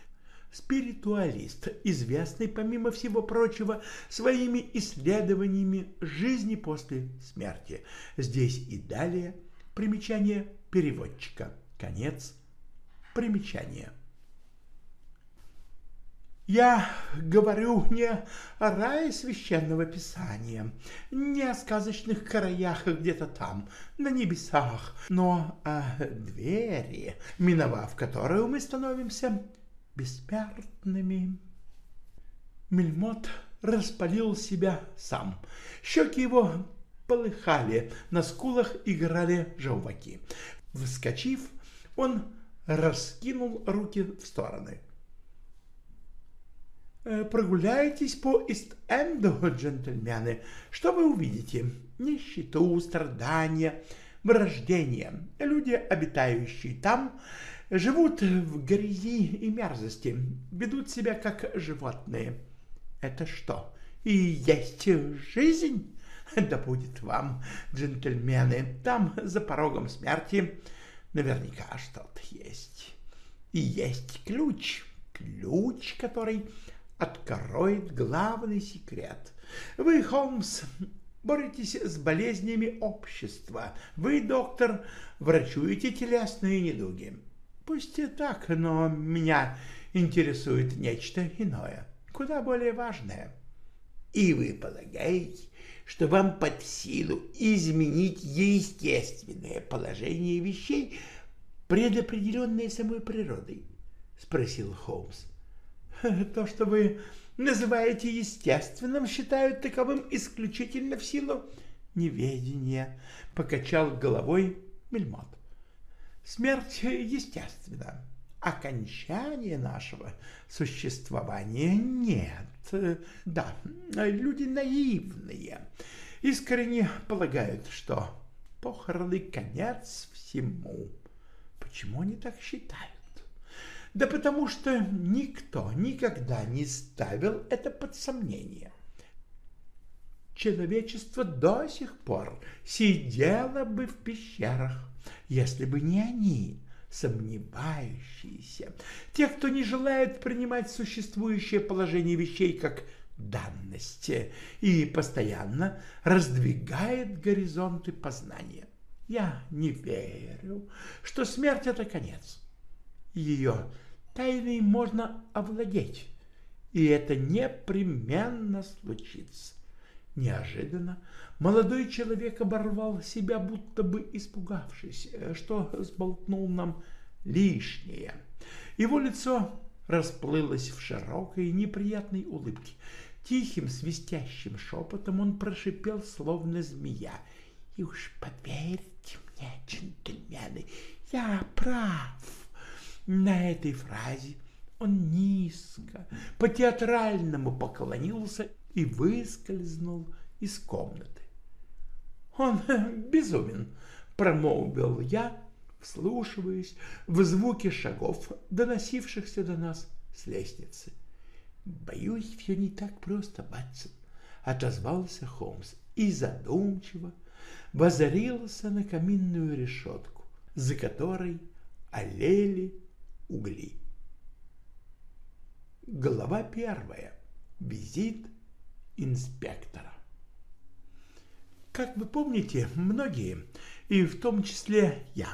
спиритуалист, известный, помимо всего прочего, своими исследованиями жизни после смерти. Здесь и далее примечание переводчика. Конец примечания. Я говорю не о рае священного писания, не о сказочных краях где-то там, на небесах, но о двери, миновав которую мы становимся бессмертными. Мельмот распалил себя сам. Щеки его полыхали, на скулах играли желваки. Вскочив, он раскинул руки в стороны. Э, прогуляйтесь по Ист-Энду, джентльмены, что вы увидите? Нищету, страдания, вырождение. Люди, обитающие там, живут в грязи и мерзости, ведут себя как животные. Это что, и есть жизнь? Да будет вам, джентльмены, там за порогом смерти наверняка что-то есть. И есть ключ, ключ, который откроет главный секрет. Вы, Холмс, боретесь с болезнями общества. Вы, доктор, врачуете телесные недуги. Пусть и так, но меня интересует нечто иное, куда более важное. И вы полагаете, что вам под силу изменить естественное положение вещей, предопределенное самой природой? — спросил Холмс. То, что вы называете естественным, считают таковым исключительно в силу неведения, — покачал головой Мельмот. Смерть естественна. Окончания нашего существования нет. Да, люди наивные, искренне полагают, что похороны — конец всему. Почему они так считают? Да потому что никто никогда не ставил это под сомнение. Человечество до сих пор сидело бы в пещерах, если бы не они, сомневающиеся, те, кто не желает принимать существующее положение вещей как данности и постоянно раздвигает горизонты познания. Я не верю, что смерть — это конец. Ее тайной можно овладеть, и это непременно случится. Неожиданно молодой человек оборвал себя, будто бы испугавшись, что сболтнул нам лишнее. Его лицо расплылось в широкой неприятной улыбке. Тихим свистящим шепотом он прошипел, словно змея. «И уж поверьте мне, джентльмены, я прав!» На этой фразе он низко, по-театральному поклонился и выскользнул из комнаты. «Он безумен», — промолвил я, вслушиваясь в звуки шагов, доносившихся до нас с лестницы. «Боюсь, все не так просто, Батсон», — отозвался Холмс и задумчиво возорился на каминную решетку, за которой олели угли. Глава первая. Визит инспектора. Как вы помните, многие, и в том числе я,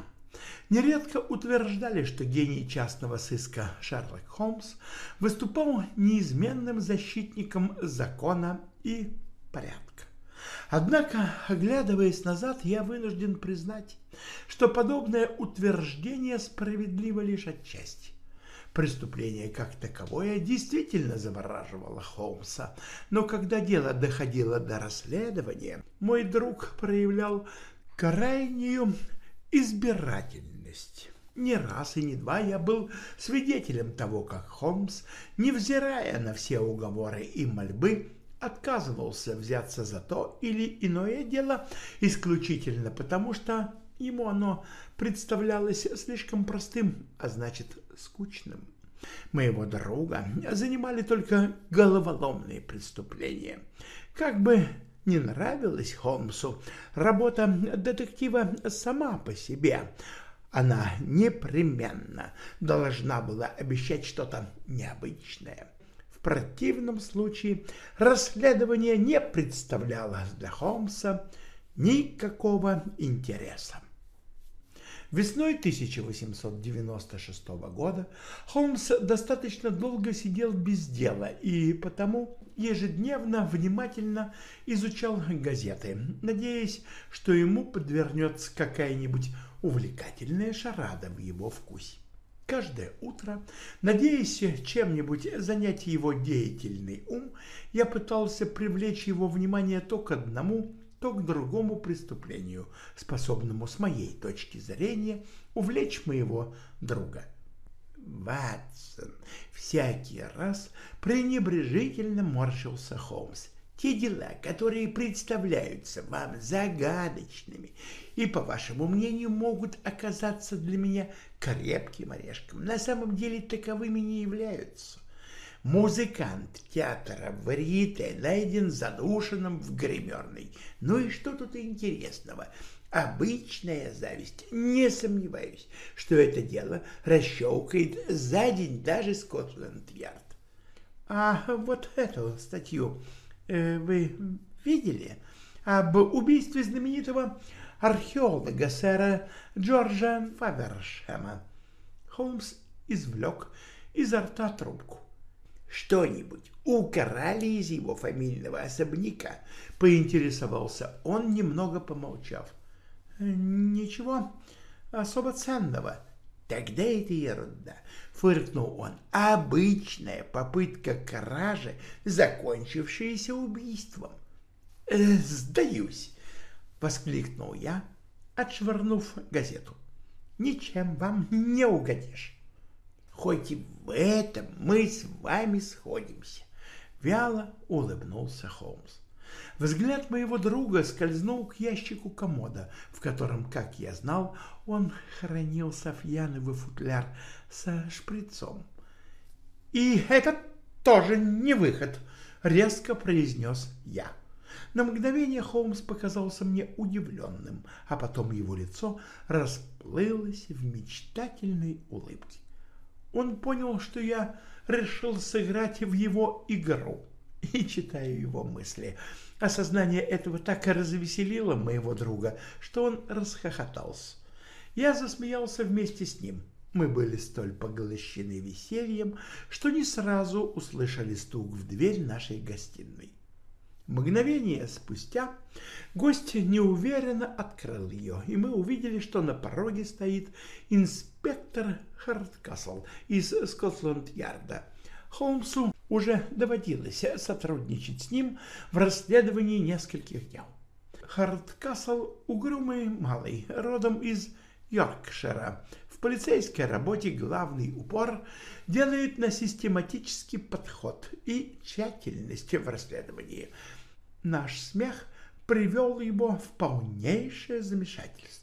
нередко утверждали, что гений частного сыска Шерлок Холмс выступал неизменным защитником закона и порядка. Однако, оглядываясь назад, я вынужден признать, что подобное утверждение справедливо лишь отчасти. Преступление как таковое действительно завораживало Холмса, но когда дело доходило до расследования, мой друг проявлял крайнюю избирательность. Не раз и не два я был свидетелем того, как Холмс, невзирая на все уговоры и мольбы, отказывался взяться за то или иное дело исключительно потому, что ему оно представлялось слишком простым, а значит скучным. Моего друга занимали только головоломные преступления. Как бы не нравилась Холмсу работа детектива сама по себе, она непременно должна была обещать что-то необычное противном случае расследование не представляло для Холмса никакого интереса. Весной 1896 года Холмс достаточно долго сидел без дела и потому ежедневно внимательно изучал газеты, надеясь, что ему подвернется какая-нибудь увлекательная шарада в его вкусе. Каждое утро, надеясь чем-нибудь занять его деятельный ум, я пытался привлечь его внимание то к одному, то к другому преступлению, способному с моей точки зрения увлечь моего друга. Ватсон всякий раз пренебрежительно морщился Холмс. Те дела, которые представляются вам загадочными и, по вашему мнению, могут оказаться для меня крепким орешком, на самом деле таковыми не являются. Музыкант театра Варьете найден задушенным в гримерной. Ну и что тут интересного? Обычная зависть. Не сомневаюсь, что это дело расщелкает за день даже Скотланд-Ярд. А вот эту статью э, вы видели? Об убийстве знаменитого археолога сэра Джорджа Фавершема. Холмс извлек изо рта трубку что-нибудь украли из его фамильного особняка?» — поинтересовался он, немного помолчав. «Ничего особо ценного». «Тогда это ерунда», — фыркнул он. «Обычная попытка кражи, закончившаяся убийством». «Э, «Сдаюсь», — воскликнул я, отшвырнув газету. «Ничем вам не угодишь». Хоть и в этом мы с вами сходимся. Вяло улыбнулся Холмс. Взгляд моего друга скользнул к ящику комода, в котором, как я знал, он хранил софьяновый футляр со шприцом. «И это тоже не выход», — резко произнес я. На мгновение Холмс показался мне удивленным, а потом его лицо расплылось в мечтательной улыбке он понял, что я решил сыграть в его игру и читаю его мысли. Осознание этого так развеселило моего друга, что он расхохотался. Я засмеялся вместе с ним. Мы были столь поглощены весельем, что не сразу услышали стук в дверь нашей гостиной. Мгновение спустя гость неуверенно открыл ее, и мы увидели, что на пороге стоит инспектор Хардкасл из Скотланд-Ярда. Холмсу уже доводилось сотрудничать с ним в расследовании нескольких дел. Хардкасл — угрюмый малый, родом из Йоркшира. В полицейской работе главный упор делает на систематический подход и тщательность в расследовании. Наш смех привел его в полнейшее замешательство.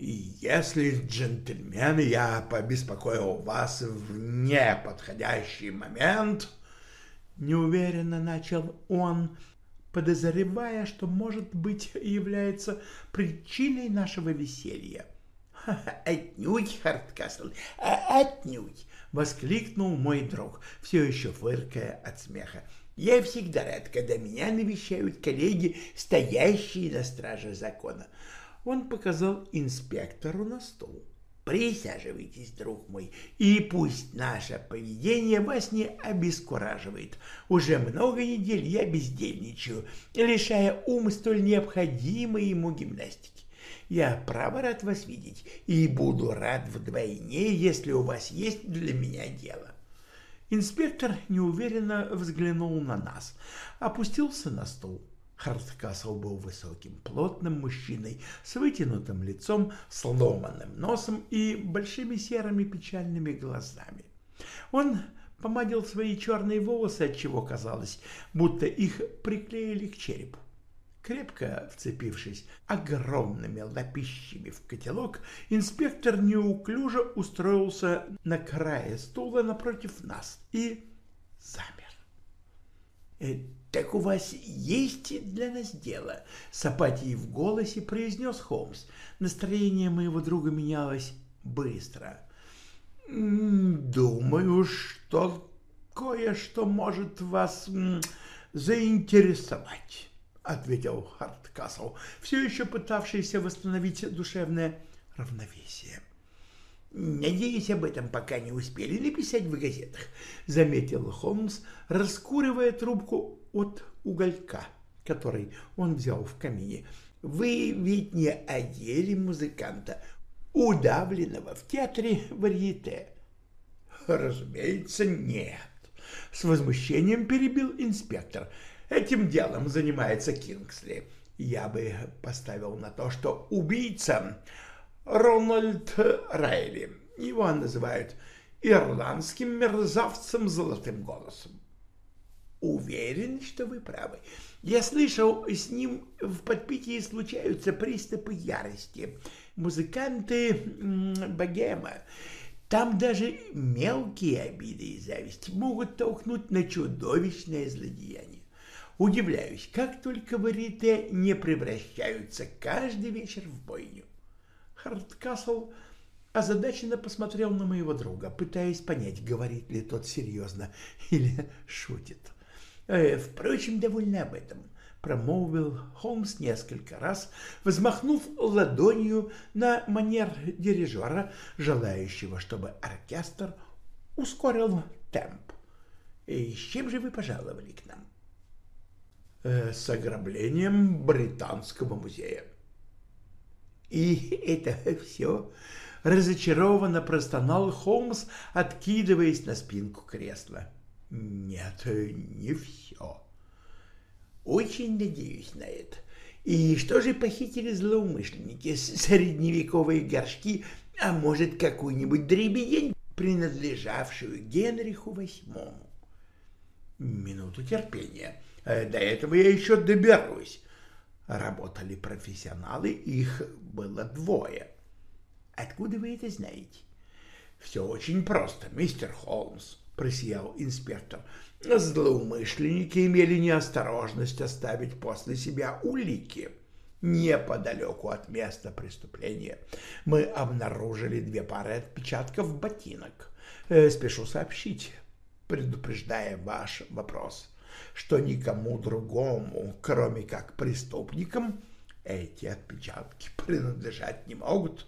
«Если, джентльмены, я побеспокоил вас в неподходящий момент...» Неуверенно начал он, подозревая, что, может быть, является причиной нашего веселья. «Отнюдь, Харткасл, а, отнюдь!» — воскликнул мой друг, все еще фыркая от смеха. «Я всегда рад, когда меня навещают коллеги, стоящие на страже закона». Он показал инспектору на стол. Присаживайтесь, друг мой, и пусть наше поведение вас не обескураживает. Уже много недель я бездельничаю, лишая ум столь необходимой ему гимнастики. Я право рад вас видеть и буду рад вдвойне, если у вас есть для меня дело. Инспектор неуверенно взглянул на нас, опустился на стул. Хардкасл был высоким, плотным мужчиной с вытянутым лицом, сломанным носом и большими серыми печальными глазами. Он помадил свои черные волосы, отчего казалось, будто их приклеили к черепу. Крепко вцепившись огромными лапищами в котелок, инспектор неуклюже устроился на крае стула напротив нас и замер. «Э, «Так у вас есть для нас дело?» — с апатией в голосе произнес Холмс. Настроение моего друга менялось быстро. «Думаю, что кое-что может вас заинтересовать», — ответил Харткасл, все еще пытавшийся восстановить душевное равновесия. «Надеюсь, об этом пока не успели написать в газетах», — заметил Холмс, раскуривая трубку от уголька, который он взял в камине. «Вы ведь не одели музыканта, удавленного в театре варьете?» «Разумеется, нет», — с возмущением перебил инспектор. «Этим делом занимается Кингсли. Я бы поставил на то, что убийца Рональд Райли. Его называют ирландским мерзавцем золотым голосом. Уверен, что вы правы. Я слышал, с ним в подпитии случаются приступы ярости. Музыканты богема. Там даже мелкие обиды и зависть могут толкнуть на чудовищное злодеяние. Удивляюсь, как только варите не превращаются каждый вечер в бойню. Хардкасл озадаченно посмотрел на моего друга, пытаясь понять, говорит ли тот серьезно или шутит. «Э, «Впрочем, довольно об этом», — промолвил Холмс несколько раз, взмахнув ладонью на манер дирижера, желающего, чтобы оркестр ускорил темп. «И с чем же вы пожаловали к нам?» э, «С ограблением Британского музея», и это все разочарованно простонал Холмс, откидываясь на спинку кресла. Нет, не все. Очень надеюсь на это. И что же похитили злоумышленники? Средневековые горшки, а может, какую-нибудь дребедень, принадлежавшую Генриху VIII? Минуту терпения. До этого я еще доберусь работали профессионалы, их было двое. Откуда вы это знаете? Все очень просто, мистер Холмс, просиял инспектор. Злоумышленники имели неосторожность оставить после себя улики. Неподалеку от места преступления мы обнаружили две пары отпечатков ботинок. Э, спешу сообщить, предупреждая ваш вопрос что никому другому, кроме как преступникам, эти отпечатки принадлежать не могут.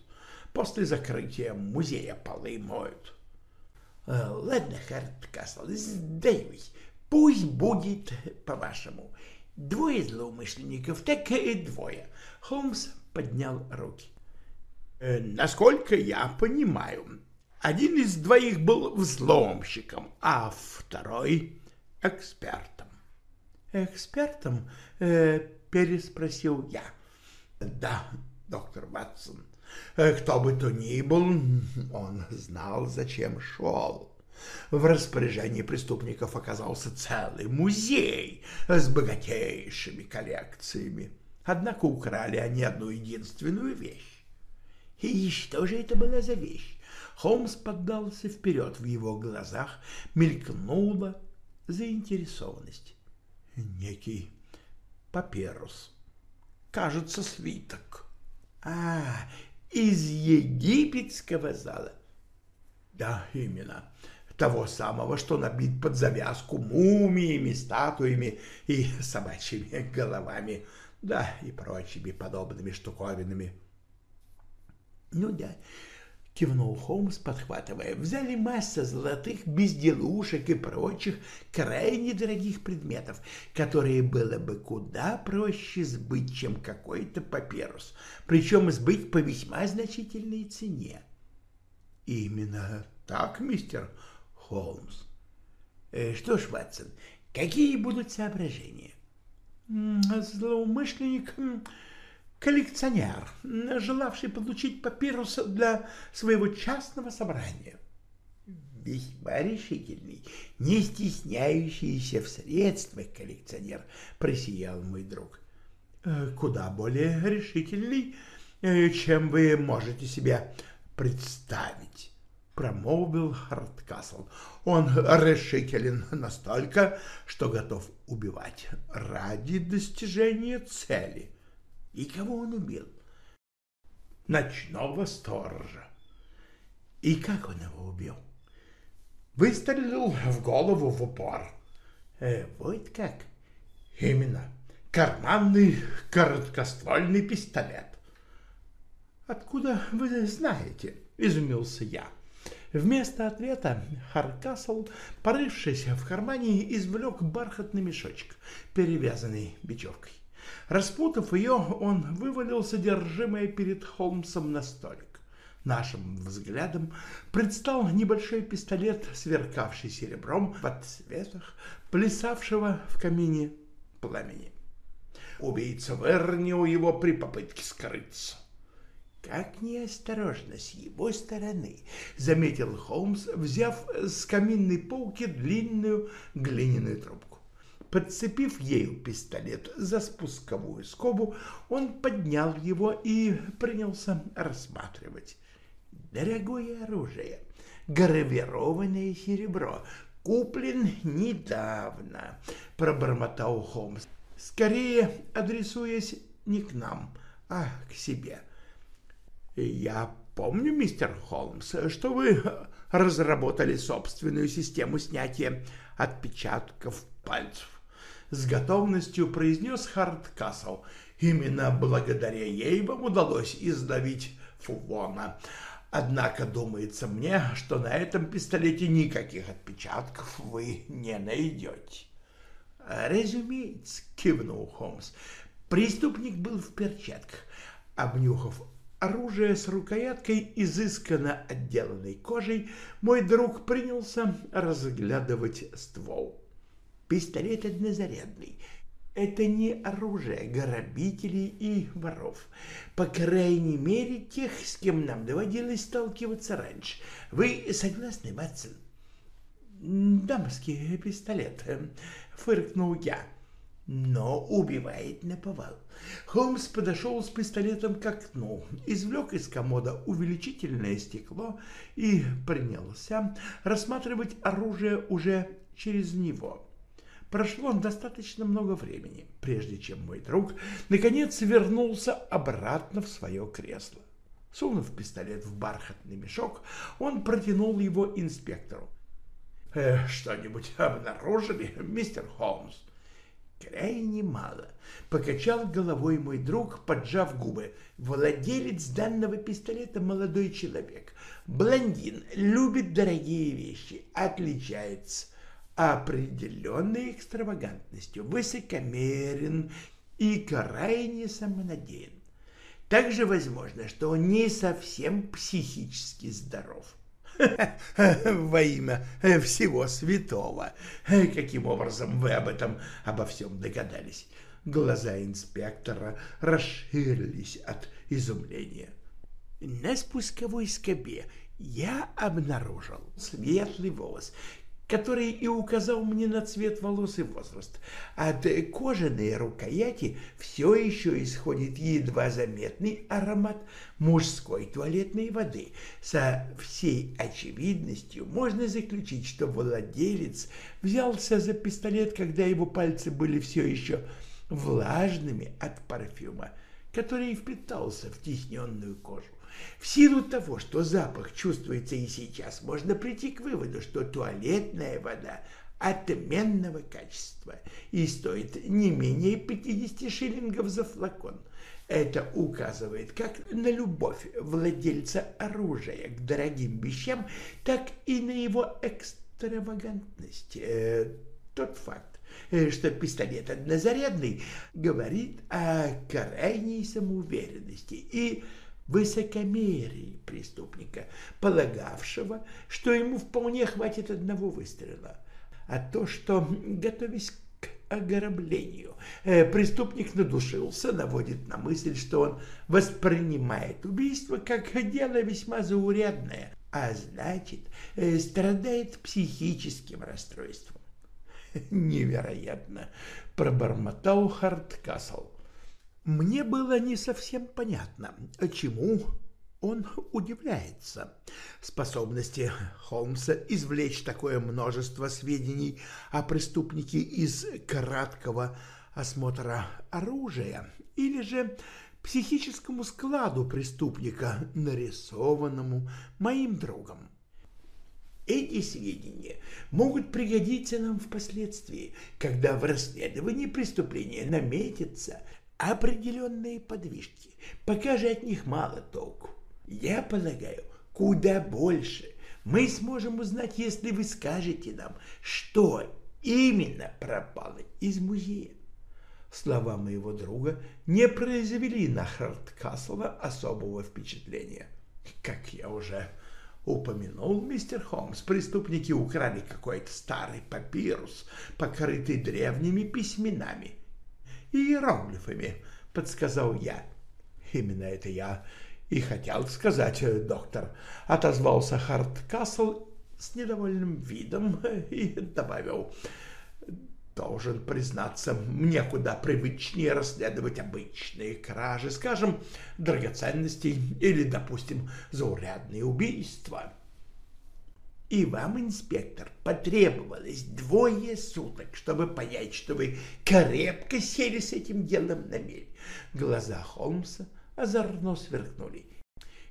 После закрытия музея полы моют. Э, ладно, Харткасл, сдаюсь. Пусть будет по-вашему. Двое злоумышленников, так и двое. Холмс поднял руки. Э, насколько я понимаю, один из двоих был взломщиком, а второй — экспертом экспертом?» э, — переспросил я. «Да, доктор Ватсон, кто бы то ни был, он знал, зачем шел». В распоряжении преступников оказался целый музей с богатейшими коллекциями. Однако украли они одну единственную вещь. И что же это была за вещь? Холмс поддался вперед, в его глазах мелькнула заинтересованность некий папирус. Кажется, свиток. А, из египетского зала. Да, именно. Того самого, что набит под завязку мумиями, статуями и собачьими головами, да, и прочими подобными штуковинами. Ну да, — кивнул Холмс, подхватывая. «Взяли масса золотых безделушек и прочих крайне дорогих предметов, которые было бы куда проще сбыть, чем какой-то папирус, причем сбыть по весьма значительной цене». «Именно так, мистер Холмс». Э, «Что ж, Ватсон, какие будут соображения?» «Злоумышленник...» коллекционер, желавший получить папирус для своего частного собрания. Весьма решительный, не стесняющийся в средствах коллекционер, просиял мой друг. Э, куда более решительный, э, чем вы можете себе представить, промолвил Харткасл. Он решителен настолько, что готов убивать ради достижения цели. И кого он убил? Ночного сторожа. И как он его убил? Выстрелил в голову в упор. Э, вот как? Именно. Карманный короткоствольный пистолет. «Откуда вы знаете?» — изумился я. Вместо ответа Харкасл, порывшись в кармане, извлек бархатный мешочек, перевязанный бечевкой. Распутав ее, он вывалил содержимое перед Холмсом на столик. Нашим взглядом предстал небольшой пистолет, сверкавший серебром в отсветах, плясавшего в камине пламени. Убийца вырнил его при попытке скрыться. «Как неосторожно с его стороны», — заметил Холмс, взяв с каминной полки длинную глиняную трубку. Подцепив ею пистолет за спусковую скобу, он поднял его и принялся рассматривать. Дорогое оружие, гравированное серебро, куплен недавно, пробормотал Холмс, скорее адресуясь не к нам, а к себе. Я помню, мистер Холмс, что вы разработали собственную систему снятия отпечатков пальцев с готовностью произнес Хардкасл. Именно благодаря ей вам удалось издавить Фувона. Однако думается мне, что на этом пистолете никаких отпечатков вы не найдете. Разумеется, кивнул Холмс. Преступник был в перчатках. Обнюхав оружие с рукояткой, изысканно отделанной кожей, мой друг принялся разглядывать ствол. Пистолет однозарядный. Это не оружие грабителей и воров. По крайней мере, тех, с кем нам доводилось сталкиваться раньше. Вы согласны, Батсон? Дамский пистолет, фыркнул я. Но убивает наповал. Холмс подошел с пистолетом к окну, извлек из комода увеличительное стекло и принялся рассматривать оружие уже через него. Прошло достаточно много времени, прежде чем мой друг наконец вернулся обратно в свое кресло. Сунув пистолет в бархатный мешок, он протянул его инспектору. «Э, «Что-нибудь обнаружили, мистер Холмс?» «Крайне мало», — покачал головой мой друг, поджав губы. «Владелец данного пистолета — молодой человек. Блондин, любит дорогие вещи, отличается определенной экстравагантностью, высокомерен и крайне самонадеян. Также возможно, что он не совсем психически здоров. Во имя всего святого. Каким образом вы об этом обо всем догадались? Глаза инспектора расширились от изумления. На спусковой скобе я обнаружил светлый волос, который и указал мне на цвет волос и возраст. От кожаной рукояти все еще исходит едва заметный аромат мужской туалетной воды. Со всей очевидностью можно заключить, что владелец взялся за пистолет, когда его пальцы были все еще влажными от парфюма, который впитался в тисненную кожу. В силу того, что запах чувствуется и сейчас, можно прийти к выводу, что туалетная вода отменного качества и стоит не менее 50 шиллингов за флакон. Это указывает как на любовь владельца оружия к дорогим вещам, так и на его экстравагантность. Э, тот факт, э, что пистолет однозарядный, говорит о крайней самоуверенности и высокомерии преступника, полагавшего, что ему вполне хватит одного выстрела, а то, что, готовясь к ограблению, э, преступник надушился, наводит на мысль, что он воспринимает убийство как дело весьма заурядное, а значит, э, страдает психическим расстройством. Невероятно, пробормотал Харткасл. Мне было не совсем понятно, чему он удивляется. Способности Холмса извлечь такое множество сведений о преступнике из краткого осмотра оружия или же психическому складу преступника, нарисованному моим другом. Эти сведения могут пригодиться нам впоследствии, когда в расследовании преступления наметится определенные подвижки, пока же от них мало толку. Я полагаю, куда больше мы сможем узнать, если вы скажете нам, что именно пропало из музея. Слова моего друга не произвели на Харткаслова особого впечатления. Как я уже упомянул, мистер Холмс, преступники украли какой-то старый папирус, покрытый древними письменами. Иероглифами, подсказал я. Именно это я и хотел сказать, доктор, отозвался Харткасл с недовольным видом и добавил, должен признаться, мне куда привычнее расследовать обычные кражи, скажем, драгоценностей или, допустим, заурядные убийства. И вам, инспектор, потребовалось двое суток, чтобы понять, что вы крепко сели с этим делом на мель. Глаза Холмса озорно сверкнули.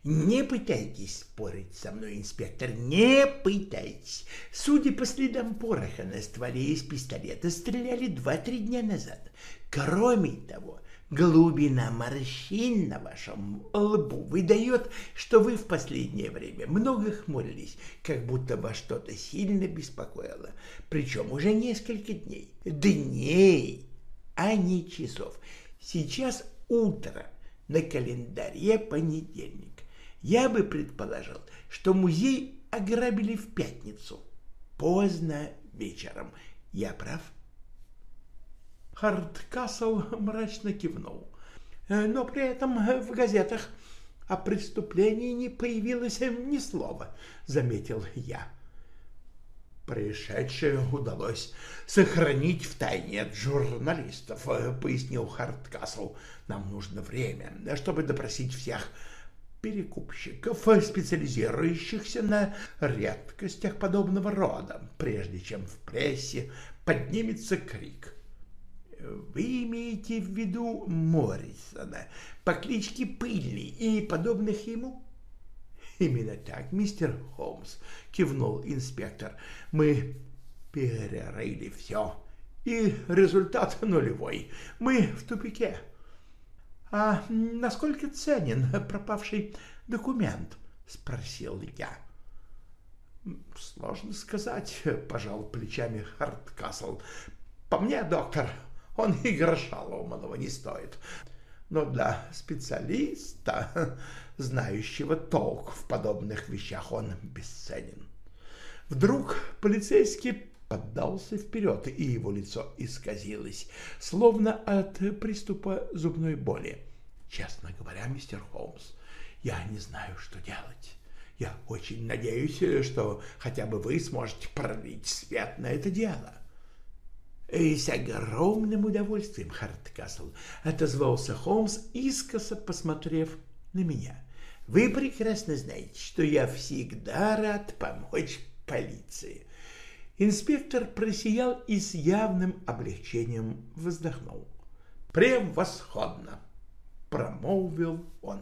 Не пытайтесь спорить со мной, инспектор, не пытайтесь. Судя по следам пороха на стволе из пистолета, стреляли два-три дня назад. Кроме того, глубина морщин на вашем лбу выдает, что вы в последнее время много хмурились, как будто вас что-то сильно беспокоило, причем уже несколько дней. Дней, а не часов. Сейчас утро, на календаре понедельник я бы предположил, что музей ограбили в пятницу, поздно вечером. Я прав? Хардкасл мрачно кивнул. Но при этом в газетах о преступлении не появилось ни слова, заметил я. Происшедшее удалось сохранить в тайне от журналистов, пояснил Хардкасл. Нам нужно время, чтобы допросить всех перекупщиков, специализирующихся на редкостях подобного рода, прежде чем в прессе поднимется крик. Вы имеете в виду Моррисона по кличке Пыльный и подобных ему? Именно так, мистер Холмс, кивнул инспектор. Мы перерыли все, и результат нулевой. Мы в тупике. — А насколько ценен пропавший документ? — спросил я. — Сложно сказать, — пожал плечами Харткасл. — По мне, доктор, он и гроша ломаного не стоит. Но для специалиста, знающего толк в подобных вещах, он бесценен. Вдруг полицейский поддался вперед, и его лицо исказилось, словно от приступа зубной боли. Честно говоря, мистер Холмс, я не знаю, что делать. Я очень надеюсь, что хотя бы вы сможете пролить свет на это дело. И с огромным удовольствием, Харткасл, отозвался Холмс, искоса посмотрев на меня. Вы прекрасно знаете, что я всегда рад помочь полиции. Инспектор просиял и с явным облегчением вздохнул. «Превосходно!» — промолвил он.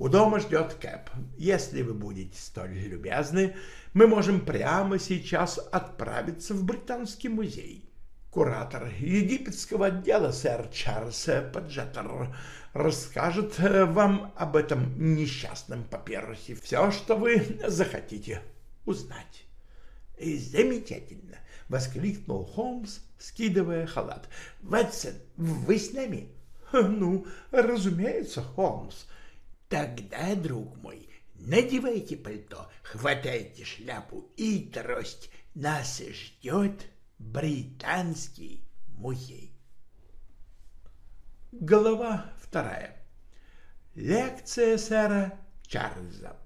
«У дома ждет Кэп. Если вы будете столь любезны, мы можем прямо сейчас отправиться в Британский музей. Куратор египетского отдела, сэр Чарльз Паджеттер, расскажет вам об этом несчастном папирусе все, что вы захотите узнать». «Замечательно!» — воскликнул Холмс, скидывая халат. «Ватсон, вы с нами?» «Ну, разумеется, Холмс». «Тогда, друг мой, надевайте пальто, хватайте шляпу и трость. Нас ждет британский музей». Глава вторая. Лекция сэра Чарльза.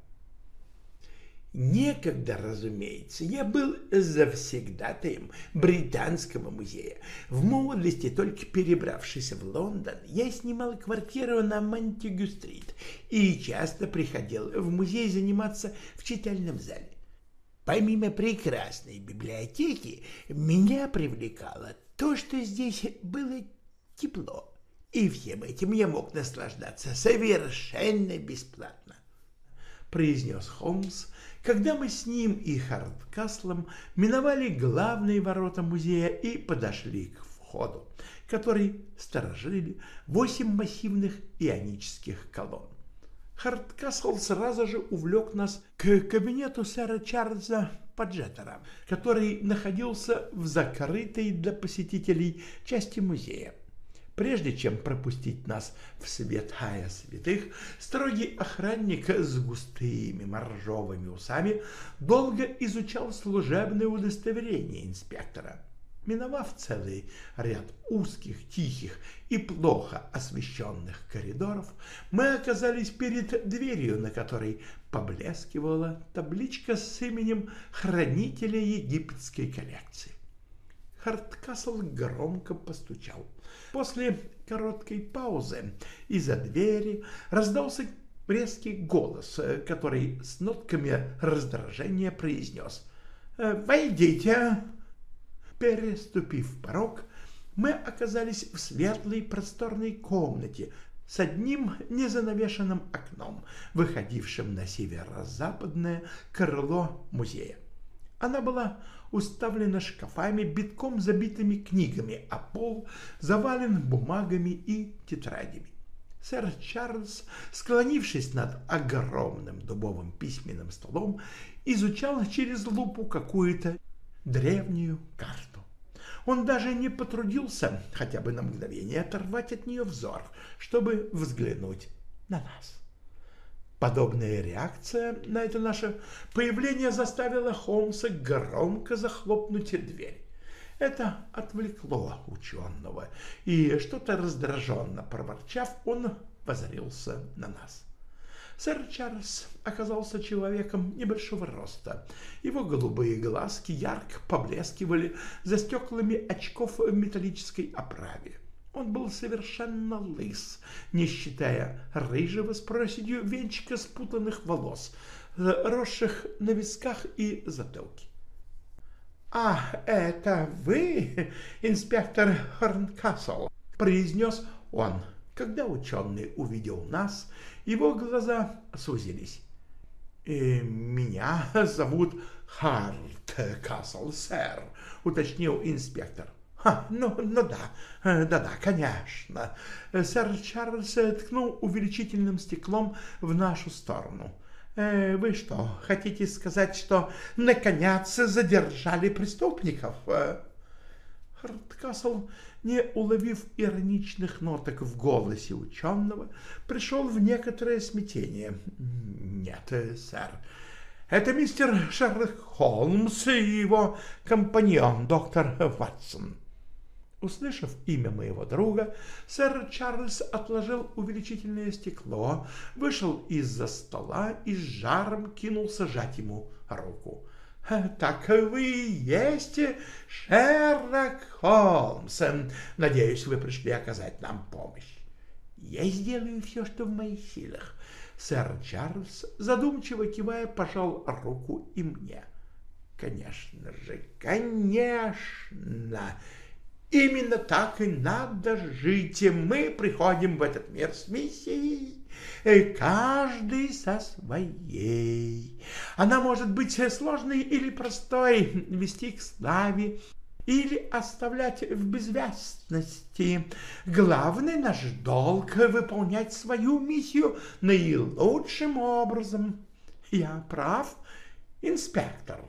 Некогда, разумеется, я был завсегдатаем Британского музея. В молодости, только перебравшись в Лондон, я снимал квартиру на Монтегю-стрит и часто приходил в музей заниматься в читальном зале. Помимо прекрасной библиотеки, меня привлекало то, что здесь было тепло, и всем этим я мог наслаждаться совершенно бесплатно, произнес Холмс, когда мы с ним и Хардкаслом миновали главные ворота музея и подошли к входу, который сторожили восемь массивных ионических колонн. Хардкасл сразу же увлек нас к кабинету сэра Чарльза Паджеттера, который находился в закрытой для посетителей части музея. Прежде чем пропустить нас в святая святых, строгий охранник с густыми моржовыми усами долго изучал служебное удостоверение инспектора. Миновав целый ряд узких, тихих и плохо освещенных коридоров, мы оказались перед дверью, на которой поблескивала табличка с именем хранителя египетской коллекции. Хардкасл громко постучал. После короткой паузы из-за двери раздался резкий голос, который с нотками раздражения произнес «Войдите!» Переступив порог, мы оказались в светлой просторной комнате с одним незанавешенным окном, выходившим на северо-западное крыло музея. Она была уставлена шкафами, битком забитыми книгами, а пол завален бумагами и тетрадями. Сэр Чарльз, склонившись над огромным дубовым письменным столом, изучал через лупу какую-то древнюю карту. Он даже не потрудился хотя бы на мгновение оторвать от нее взор, чтобы взглянуть на нас. Подобная реакция на это наше появление заставила Холмса громко захлопнуть дверь. Это отвлекло ученого, и что-то раздраженно проворчав, он возрился на нас. Сэр Чарльз оказался человеком небольшого роста. Его голубые глазки ярко поблескивали за стеклами очков в металлической оправе. Он был совершенно лыс, не считая рыжего с проседью венчика спутанных волос, росших на висках и затылке. — А, это вы, инспектор Хорнкасл, — произнес он. Когда ученый увидел нас, его глаза сузились. «Э, «Меня зовут Харт Касл, сэр», — уточнил инспектор. «Ха, ну, ну да, да-да, конечно». Сэр Чарльз ткнул увеличительным стеклом в нашу сторону. «Э, «Вы что, хотите сказать, что наконец задержали преступников?» Харткасл не уловив ироничных ноток в голосе ученого, пришел в некоторое смятение. «Нет, сэр, это мистер Шерлок Холмс и его компаньон, доктор Ватсон». Услышав имя моего друга, сэр Чарльз отложил увеличительное стекло, вышел из-за стола и с жаром кинулся жать ему руку. Так вы и есть Шерлок Холмс. Надеюсь, вы пришли оказать нам помощь. Я сделаю все, что в моих силах. Сэр Чарльз, задумчиво кивая, пожал руку и мне. Конечно же, конечно. Именно так и надо жить. Мы приходим в этот мир с миссией каждый со своей. Она может быть сложной или простой, вести к славе или оставлять в безвестности. Главный наш долг — выполнять свою миссию наилучшим образом. Я прав, инспектор?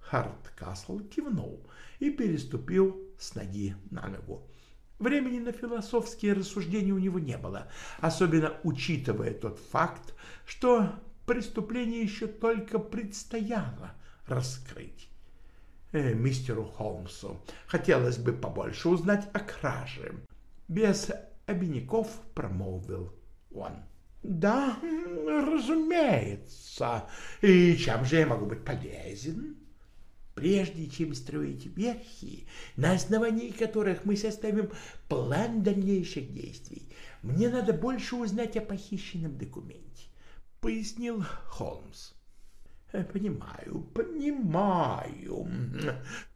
Хардкасл кивнул и переступил с ноги на ногу. Времени на философские рассуждения у него не было, особенно учитывая тот факт, что преступление еще только предстояло раскрыть. Э, мистеру Холмсу хотелось бы побольше узнать о краже. Без обиняков промолвил он. «Да, разумеется. И чем же я могу быть полезен?» Прежде чем строить верхи, на основании которых мы составим план дальнейших действий, мне надо больше узнать о похищенном документе, — пояснил Холмс. Э, — Понимаю, понимаю.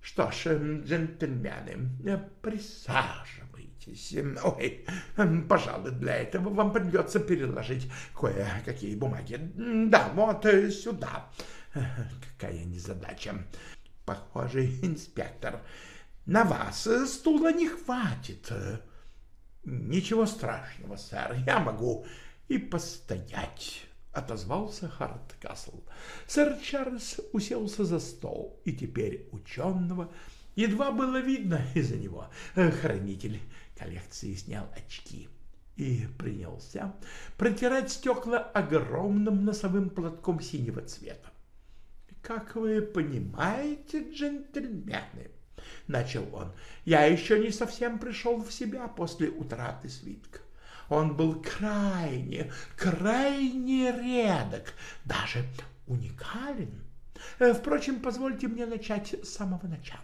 Что ж, джентльмены, э, присаживайтесь. Ой, пожалуй, для этого вам придется переложить кое-какие бумаги. Да, вот э, сюда. Какая незадача. Похоже, инспектор, На вас стула не хватит. Ничего страшного, сэр, я могу и постоять, — отозвался Харткасл. Сэр Чарльз уселся за стол, и теперь ученого едва было видно из-за него. Хранитель коллекции снял очки и принялся протирать стекла огромным носовым платком синего цвета. «Как вы понимаете, джентльмены», — начал он, — «я еще не совсем пришел в себя после утраты свитка. Он был крайне, крайне редок, даже уникален. Впрочем, позвольте мне начать с самого начала.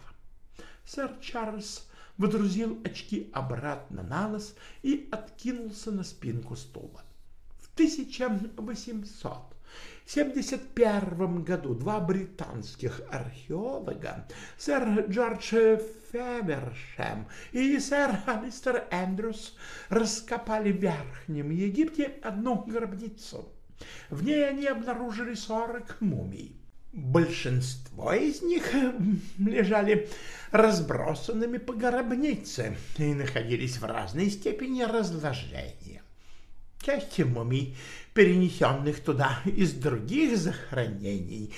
Сэр Чарльз водрузил очки обратно на нос и откинулся на спинку стула. В 1871 году два британских археолога, сэр Джордж Февершем и сэр Алистер Эндрюс, раскопали в Верхнем Египте одну гробницу. В ней они обнаружили 40 мумий. Большинство из них лежали разбросанными по гробнице и находились в разной степени разложения. Часть мумий, перенесенных туда из других захоронений,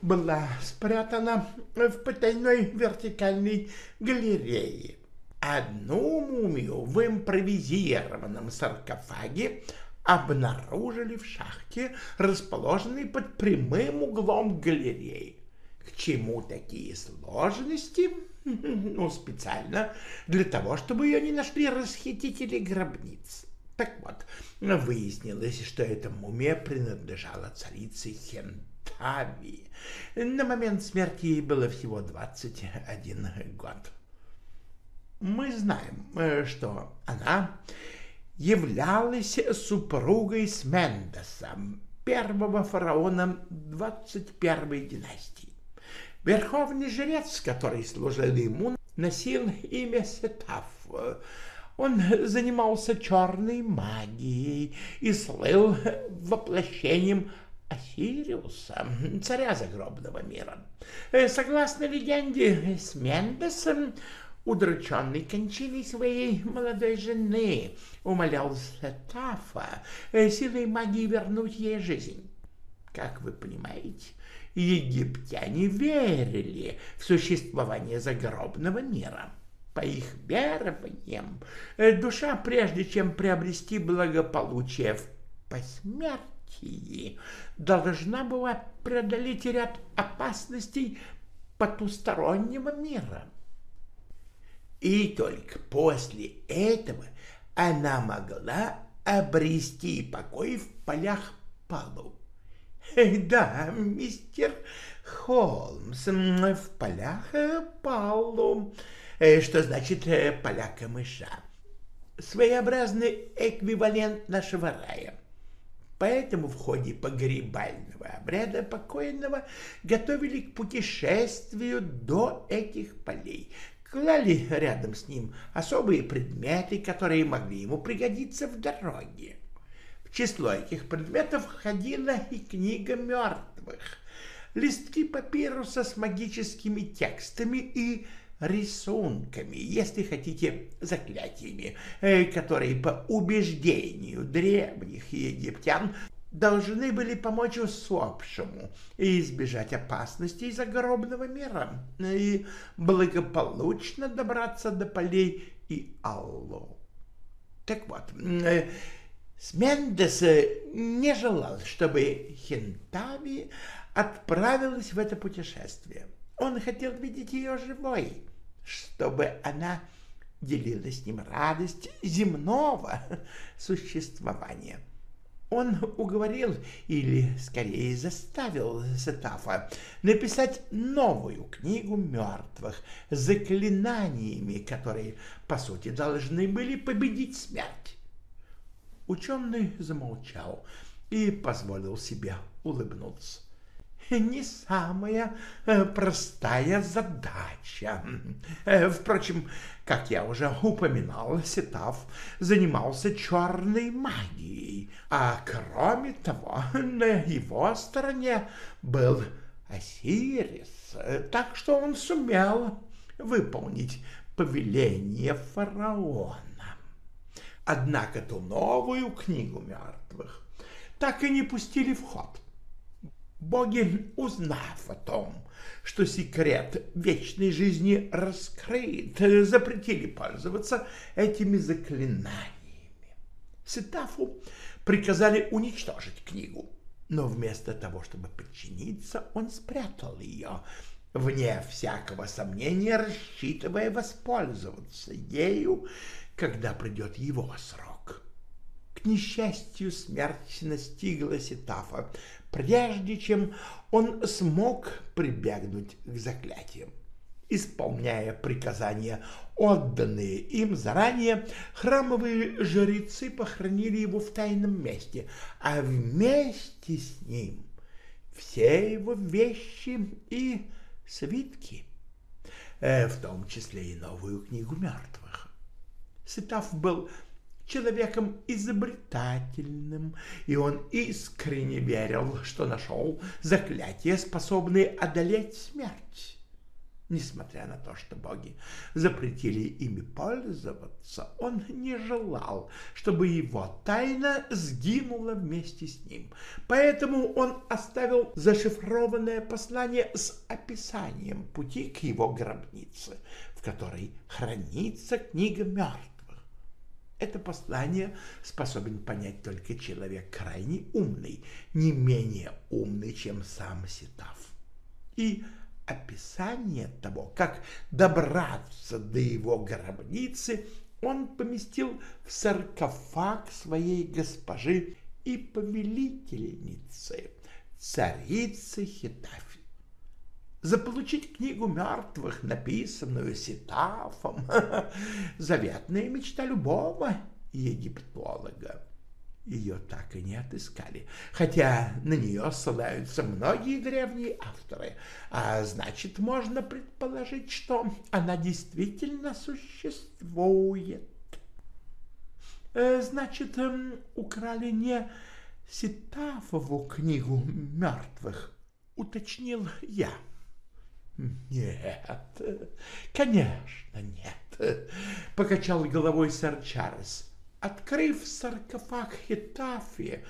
была спрятана в потайной вертикальной галерее. Одну мумию в импровизированном саркофаге обнаружили в шахте, расположенной под прямым углом галереи. К чему такие сложности? Ну, специально для того, чтобы ее не нашли расхитители гробниц. Так вот, выяснилось, что эта мумия принадлежала царице Хентави. На момент смерти ей было всего 21 год. Мы знаем, э, что она являлась супругой Смендеса, первого фараона 21-й династии. Верховный жрец, который служил ему, носил имя Сетаф. Он занимался черной магией и слыл воплощением Осириуса, царя загробного мира. Согласно легенде, Смендес удрученный кончиной своей молодой жены, умолял Сетафа э, силой магии вернуть ей жизнь. Как вы понимаете, египтяне верили в существование загробного мира. По их верованиям, э, душа, прежде чем приобрести благополучие в посмертии, должна была преодолеть ряд опасностей потустороннего мира. И только после этого она могла обрести покой в полях Палу. Да, мистер Холмс, в полях Палу, что значит поля камыша. Своеобразный эквивалент нашего рая. Поэтому в ходе погребального обряда покойного готовили к путешествию до этих полей, клали рядом с ним особые предметы, которые могли ему пригодиться в дороге. В число этих предметов входила и книга мертвых, листки папируса с магическими текстами и рисунками, если хотите, заклятиями, э, которые по убеждению древних египтян должны были помочь усопшему и избежать опасностей загробного мира и благополучно добраться до полей и Аллу. Так вот, э, Смендес не желал, чтобы Хентави отправилась в это путешествие. Он хотел видеть ее живой, чтобы она делила с ним радость земного существования. Он уговорил, или скорее заставил Сетафа написать новую книгу мертвых с заклинаниями, которые, по сути, должны были победить смерть. Ученый замолчал и позволил себе улыбнуться не самая э, простая задача. Э, впрочем, как я уже упоминал, Сетав занимался черной магией, а кроме того, на его стороне был Осирис, так что он сумел выполнить повеление фараона. Однако ту новую книгу мертвых так и не пустили в ход. Боги, узнав о том, что секрет вечной жизни раскрыт, запретили пользоваться этими заклинаниями. Сетафу приказали уничтожить книгу, но вместо того, чтобы подчиниться, он спрятал ее, вне всякого сомнения рассчитывая воспользоваться ею, когда придет его срок. К несчастью, смерть настигла Сетафа, прежде чем он смог прибегнуть к заклятиям. Исполняя приказания, отданные им заранее, храмовые жрецы похоронили его в тайном месте, а вместе с ним все его вещи и свитки, э, в том числе и новую книгу мертвых. Сетав был человеком изобретательным, и он искренне верил, что нашел заклятие, способное одолеть смерть. Несмотря на то, что боги запретили ими пользоваться, он не желал, чтобы его тайна сгинула вместе с ним. Поэтому он оставил зашифрованное послание с описанием пути к его гробнице, в которой хранится книга мертвых. Это послание способен понять только человек крайне умный, не менее умный, чем сам Ситав. И описание того, как добраться до его гробницы, он поместил в саркофаг своей госпожи и повелительницы, царицы Хитафи. Заполучить книгу мертвых, написанную Ситафом, заветная мечта любого египтолога ее так и не отыскали, хотя на нее ссылаются многие древние авторы, а значит, можно предположить, что она действительно существует. Э, значит, эм, украли не Ситафову книгу мертвых, уточнил я. Нет, конечно, нет, покачал головой сэр Чарльз. Открыв саркофаг Хитафи,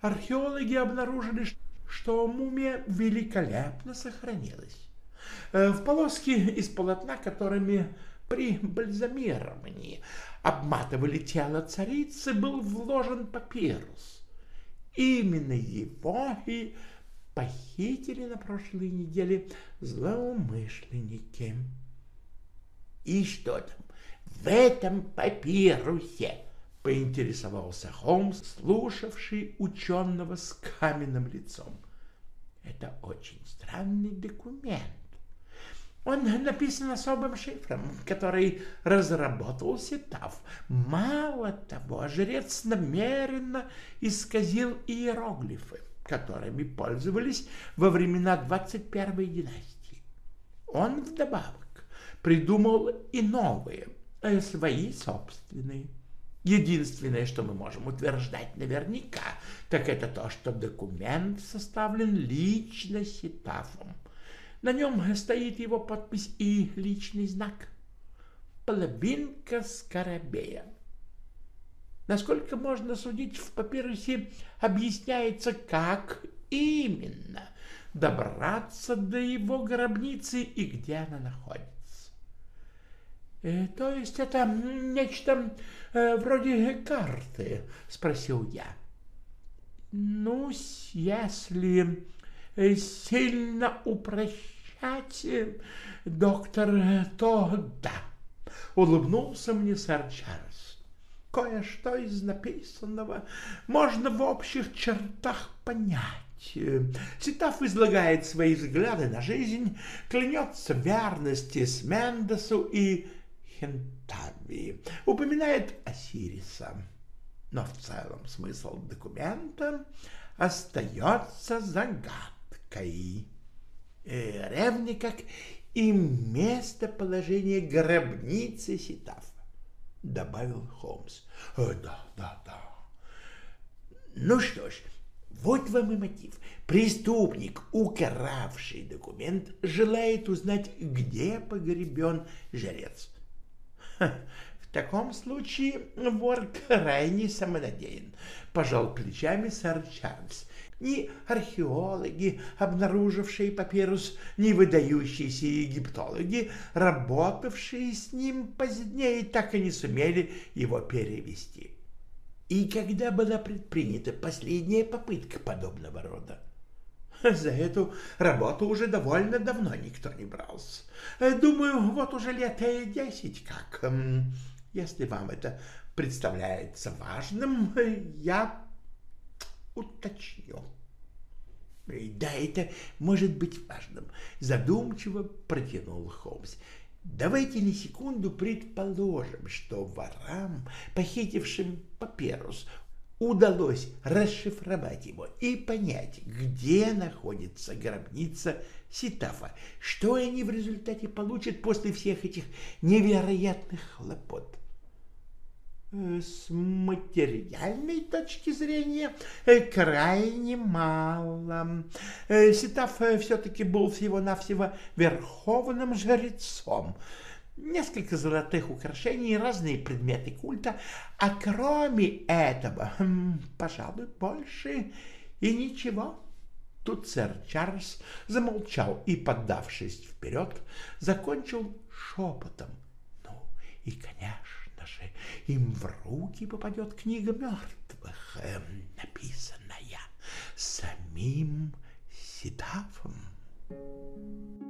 археологи обнаружили, что мумия великолепно сохранилась. Э, в полоски из полотна, которыми при бальзамировании обматывали тело царицы, был вложен папирус. Именно его и похитили на прошлой неделе злоумышленники. И что там в этом папирусе? — поинтересовался Холмс, слушавший ученого с каменным лицом. «Это очень странный документ. Он написан особым шифром, который разработал Сетав. Мало того, жрец намеренно исказил иероглифы, которыми пользовались во времена 21-й династии. Он вдобавок придумал и новые, э, свои собственные. Единственное, что мы можем утверждать наверняка, так это то, что документ составлен лично Ситафом. На нем стоит его подпись и личный знак. Половинка скоробея. Насколько можно судить, в папирусе объясняется, как именно добраться до его гробницы и где она находится. Э, — То есть это нечто э, вроде карты? — спросил я. — Ну, если э, сильно упрощать, э, доктор, то да, — улыбнулся мне сэр Чарльз. Кое-что из написанного можно в общих чертах понять. Ситав излагает свои взгляды на жизнь, клянется верности с Мендесу и Хентавии, упоминает Осириса, но в целом смысл документа остается загадкой, э, равно как и местоположение гробницы Ситафа, добавил Холмс. Э, да, да, да. Ну что ж, Вот вам и мотив. Преступник, укравший документ, желает узнать, где погребен жрец. в таком случае вор крайне самонадеян, пожал плечами сэр Чарльз. Ни археологи, обнаружившие папирус, ни выдающиеся египтологи, работавшие с ним позднее, так и не сумели его перевести. И когда была предпринята последняя попытка подобного рода? За эту работу уже довольно давно никто не брался. Думаю, вот уже лет десять как. Если вам это представляется важным, я уточню. Да, это может быть важным, задумчиво протянул Холмс. Давайте на секунду предположим, что ворам, похитившим папирус, удалось расшифровать его и понять, где находится гробница Ситафа, что они в результате получат после всех этих невероятных хлопот. Э, с материальной точки зрения э, крайне мало. Э, Ситаф все-таки был всего-навсего верховным жрецом. Несколько золотых украшений, разные предметы культа, а кроме этого, хм, пожалуй, больше и ничего. Тут сэр Чарльз замолчал и, поддавшись вперед, закончил шепотом. Ну и, конечно, же им в руки попадет книга мертвых, эм, написанная самим Ситафом. Thank you.